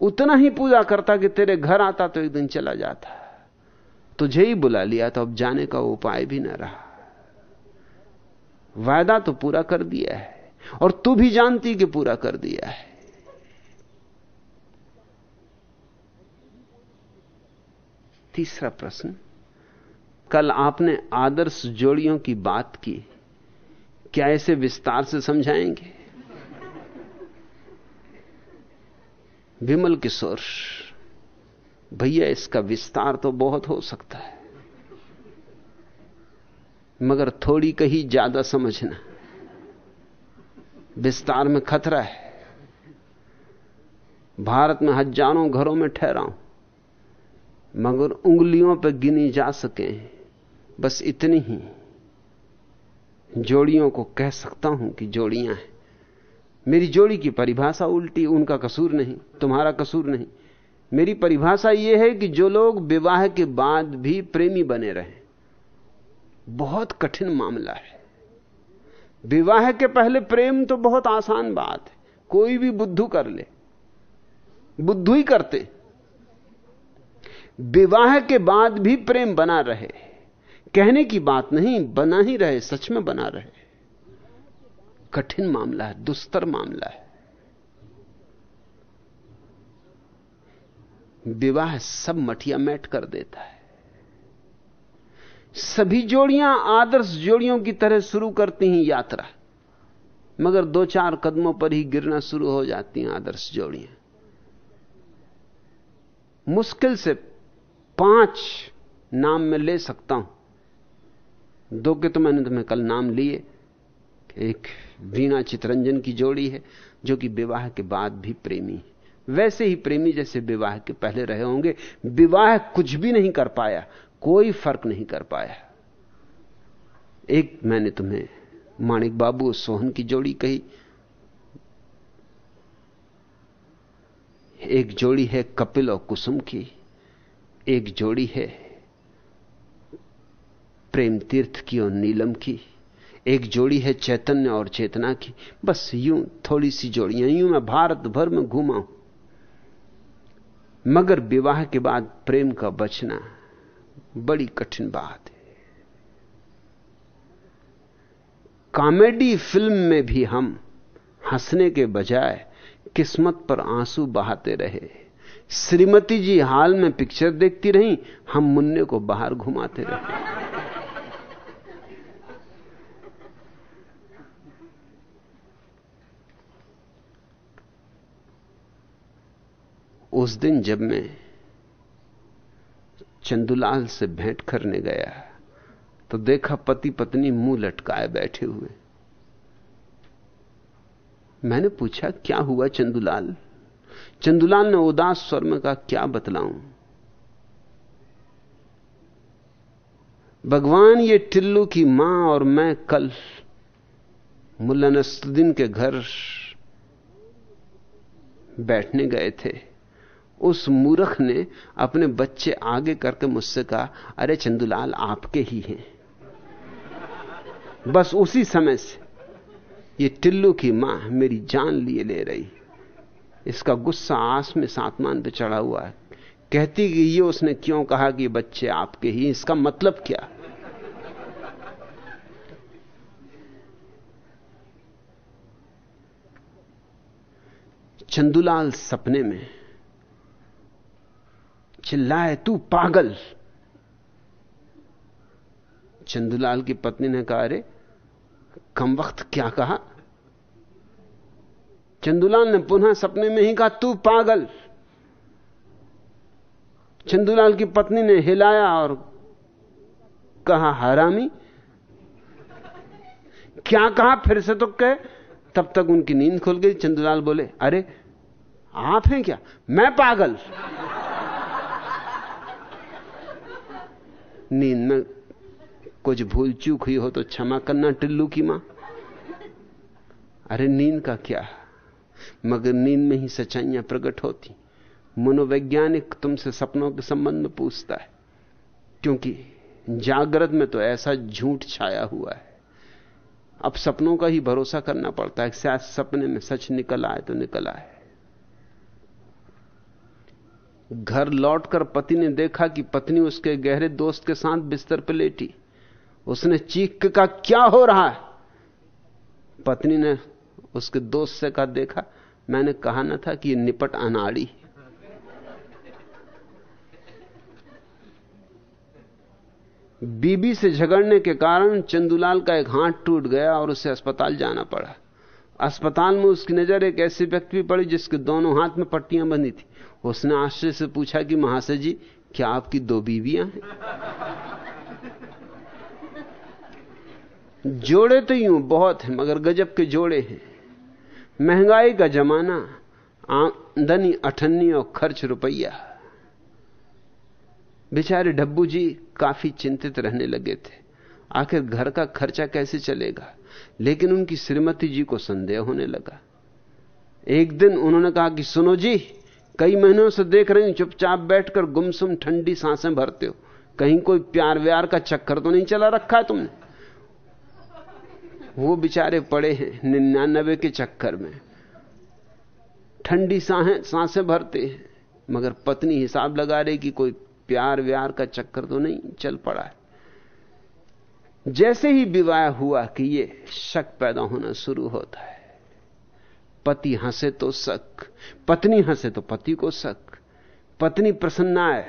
उतना ही पूजा करता कि तेरे घर आता तो एक दिन चला जाता। तुझे ही बुला लिया तो अब जाने का उपाय भी ना रहा। वायदा तो पूरा कर दिया है। और तू भी जानती कि पूरा कर दिया है। तीसरा प्रश्न, कल आपने आदर्श जोड़ियों की बात की, क्या इसे विस्तार से समझाएँगे? विमल किशोर, भैया इसका विस्तार तो बहुत हो सकता है। मगर थोड़ी कहीं ज़्यादा समझना। विस्तार में खतरा है। भारत में हज़ारों घरों में ठहराऊं, मगर उंगलियों पर गिनी जा सके। बस इतनी ही। जोड़ियों को कह सकता हूँ कि जोड़ियाँ हैं। मेरी जोड़ी की परिभाषा उल्टी, उनका कसूर नहीं, तुम्हारा कसूर नहीं। मेरी परिभाषा यह है कि जो लोग विवाह के बाद भी प्रेमी बने रहे। बहुत कठिन मामला है। विवाह के पहले प्रेम तो बहुत आसान बात है। कोई भी बुद्धू कर ले। बुद्धू ही करते। विवाह के बाद भी प्रेम बना रहे। कहने की बात नहीं, बना ही रहे, सच में बना रहे। कठिन मामला है, दुस्तर मामला है। विवाह सब मठिया मैट कर देता है। सभी जोड़ियाँ आदर्श जोड़ियों की तरह शुरू करती हैं यात्रा। मगर दो चार कदमों पर ही गिरना शुरू हो जाती हैं आदर्श जोड़ियाँ। मुश्किल से पाँच नाम में ले सकता हूँ। दो के तो मैंने तुम्हें कल नाम लिए। एक वीणा चितरंजन की जोड़ी है, जो कि विवाह के बाद भी प्रेमी है। वैसे ही प्रेमी जैसे विवाह के पहले रहे होंगे। विवाह कुछ भी नहीं कर पाया। कोई फ़र्क नहीं कर पाया। एक मैंने तुम्हें माणिक बाबू और सोहन की जोड़ी कही। एक जोड़ी है कपिल और कुसुम की, एक जोड़ी है प्रेम तीर्थ की और नीलम की, एक जोड़ी है चैतन्य और चेतना की। बस यूँ थोड़ी सी जोड़ियाँ, यूँ मैं भारत भर में घूमा हूँ। मगर विवाह के बाद प्रेम का बचना बड़ी कठिन बात है। कॉमेडी फ़िल्म में भी हम हंसने के बजाय किस्मत पर आँसू बहाते रहे। श्रीमती जी हाल में पिक्चर देखती रहीं, हम मुन्ने को बाहर घुमाते रहे। उस दिन जब मैं चंदुलाल से भेंट करने गया तो देखा पति पत्नी मुँह लटकाए बैठे हुए। मैंने पूछा, क्या हुआ चंदुलाल? चंदुलाल ने उदास स्वर में कहा, क्या बतलाऊं? भगवान, ये टिल्लू की माँ और मैं कल मुल्ला के घर बैठने गए थे। उस मूर्ख ने अपने बच्चे आगे करके मुझसे कहा, अरे चंदुलाल, आपके ही हैं। बस उसी समय से ये टिल्लू की माँ मेरी जान लिए ले रही। इसका गुस्सा आस में सातमान पे चढ़ा हुआ है। कहती कि ये उसने क्यों कहा कि बच्चे आपके ही? इसका मतलब क्या? चंदुलाल सपने में चिल्लाए, तू पागल! चंदूलाल की पत्नी ने कहा, अरे, कम वक्त क्या कहा? चंदूलाल ने पुनः सपने में ही कहा, तू पागल! चंदूलाल की पत्नी ने हिलाया और कहा, हरामी, क्या कहा फिर से तो कहे? तब तक उनकी नींद खुल गई। चंदूलाल बोले, अरे, आप हैं क्या? मैं पागल! नींद में कुछ भूल चूक हुई हो तो क्षमा करना टिल्लू की माँ। अरे नींद का क्या? मगर नींद में ही सच्चाइयाँ प्रकट होती। मनोवैज्ञानिक तुमसे सपनों के संबंध में पूछता है, क्योंकि जागृत में तो ऐसा झूठ छाया हुआ है। अब सपनों का ही भरोसा करना पड़ता है शायद सपने में सच निकल आए तो निकल आए। घर लौटकर पति ने देखा कि पत्नी उसके गहरे दोस्त के साथ बिस्तर पर लेटी। उसने चीख का क्या हो रहा है? पत्नी ने उसके दोस्त से कहा, देखा, मैंने कहा ना था कि ये निपट अनाड़ी। बीबी से झगड़ने के कारण चंदुलाल का एक हाथ टूट गया और उसे अस्पताल जाना पड़ा। अस्पताल में उसकी नज़र एक ऐसे व्यक्ति पड़ी जिसके दोनों हाथ में पट्टियाँ बंधी थी। उसने आश्चर्य से पूछा कि महाशय जी, क्या आपकी दो बीवियाँ हैं? जोड़े तो यूँ बहुत हैं, मगर गजब के जोड़े हैं। महँगाई का जमाना, आमदनी अठन्नी और खर्च रुपया। बेचारे डब्बू जी काफ़ी चिंतित रहने लगे थे। आखिर घर का खर्चा कैसे चलेगा? लेकिन उनकी श्रीमती जी को संदेह होने लगा। एक दिन उन्होंने कहा कि सुनो जी कई महीनों से देख रहे हैं, चुपचाप बैठकर गुमसुम ठंडी साँसें भरते हो। कहीं कोई प्यार व्यार का चक्कर तो नहीं चला रखा है तुमने? वो बेचारे पड़े हैं निन्यानबे के चक्कर में। ठंडी साँसें भरते हैं, मगर पत्नी हिसाब लगा रही कि कोई प्यार व्यार का चक्कर तो नहीं चल पड़ा है। जैसे ही विवाह हुआ कि ये शक पैदा होना शुरू होता है पति हंसे तो शक पत्नी हंसे तो पति को शक पत्नी प्रसन्न आए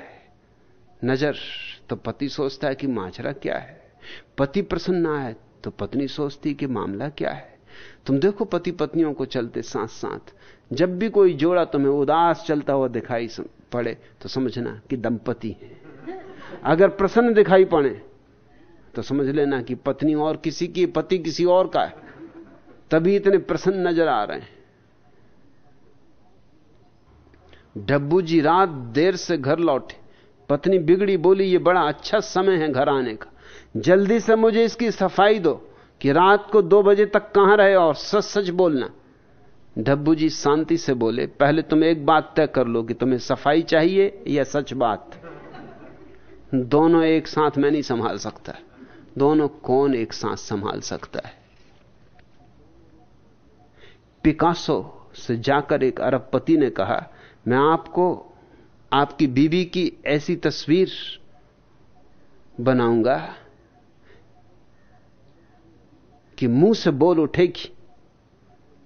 नज़र तो पति सोचता है कि माजरा क्या है। पति प्रसन्न आए तो पत्नी सोचती कि मामला क्या है। तुम देखो पति पत्नियों को चलते साथ साथ जब भी कोई जोड़ा तुम्हें उदास चलता हुआ दिखाई पड़े तो समझना कि दंपति है। अगर प्रसन्न दिखाई पड़े तो समझ लेना कि पत्नी और किसी की, पति किसी और का है। तभी इतने प्रसन्न नज़र आ रहे हैं। डब्बू जी रात देर से घर लौटे। पत्नी बिगड़ी बोली, ये बड़ा अच्छा समय है घर आने का। जल्दी से मुझे इसकी सफ़ाई दो कि रात को दो बजे तक कहाँ रहे और सच सच बोलना। डब्बू जी शांति से बोले, पहले तुम एक बात तय कर लो कि तुम्हें सफ़ाई चाहिए या सच बात? दोनों एक साथ मैं नहीं संभाल सकता। दोनों कौन एक साथ संभाल सकता है? पिकासो से जाकर एक अरबपति ने कहा मैं आपको आपकी बीबी की ऐसी तस्वीर बनाऊँगा कि मुँह से बोल उठेगी।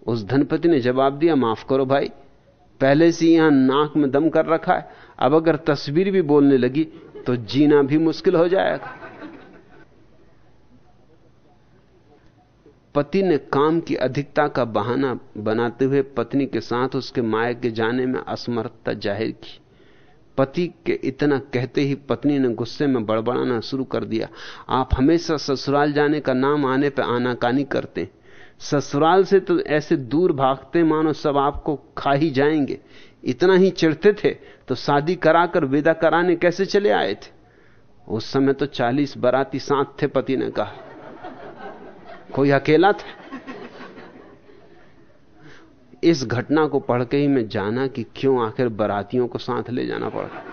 उस धनपति ने जवाब दिया, माफ़ करो भाई, पहले से यहाँ नाक में दम कर रखा है, अब अगर तस्वीर भी बोलने लगी तो जीना भी मुश्किल हो जाएगा। पति ने काम की अधिकता का बहाना बनाते हुए पत्नी के साथ उसके मायके जाने में असमर्थता ज़ाहिर की। पति के इतना कहते ही पत्नी ने गुस्से में बड़बड़ाना शुरू कर दिया। आप हमेशा ससुराल जाने का नाम आने पर आनाकानी करते। ससुराल से तो ऐसे दूर भागते मानो सब आपको खा ही जाएँगे। इतना ही चिढ़ते थे तो शादी कराकर विदा कराने कैसे चले आए थे? उस समय तो चालीस बराती साथ थे, पति ने कहा। कोई अकेला था? इस घटना को पढ़ के ही मैं जाना कि क्यों आखिर बरातियों को साथ ले जाना पड़ा।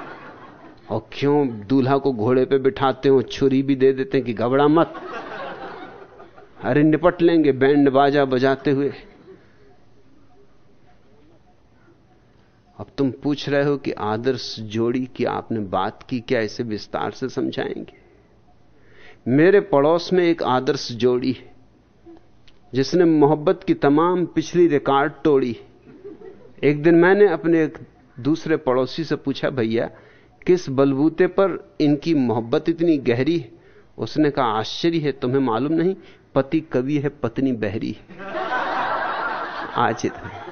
और क्यों दूल्हा को घोड़े पे बिठाते हो, छुरी भी दे देते हैं कि घबरा मत। अरे निपट लेंगे, बैंड बाजा बजाते हुए। अब तुम पूछ रहे हो कि आदर्श जोड़ी की आपने बात की, क्या इसे विस्तार से समझाएँगे? मेरे पड़ोस में एक आदर्श जोड़ी है। जिसने मोहब्बत की तमाम पिछली रिकॉर्ड तोड़ी। एक दिन मैंने अपने एक दूसरे पड़ोसी से पूछा, भैया, किस बलबूते पर इनकी मोहब्बत इतनी गहरी है? उसने कहा, आश्चर्य है, तुम्हें मालूम नहीं, पति कवि है, पत्नी बहरी है। आज इतना।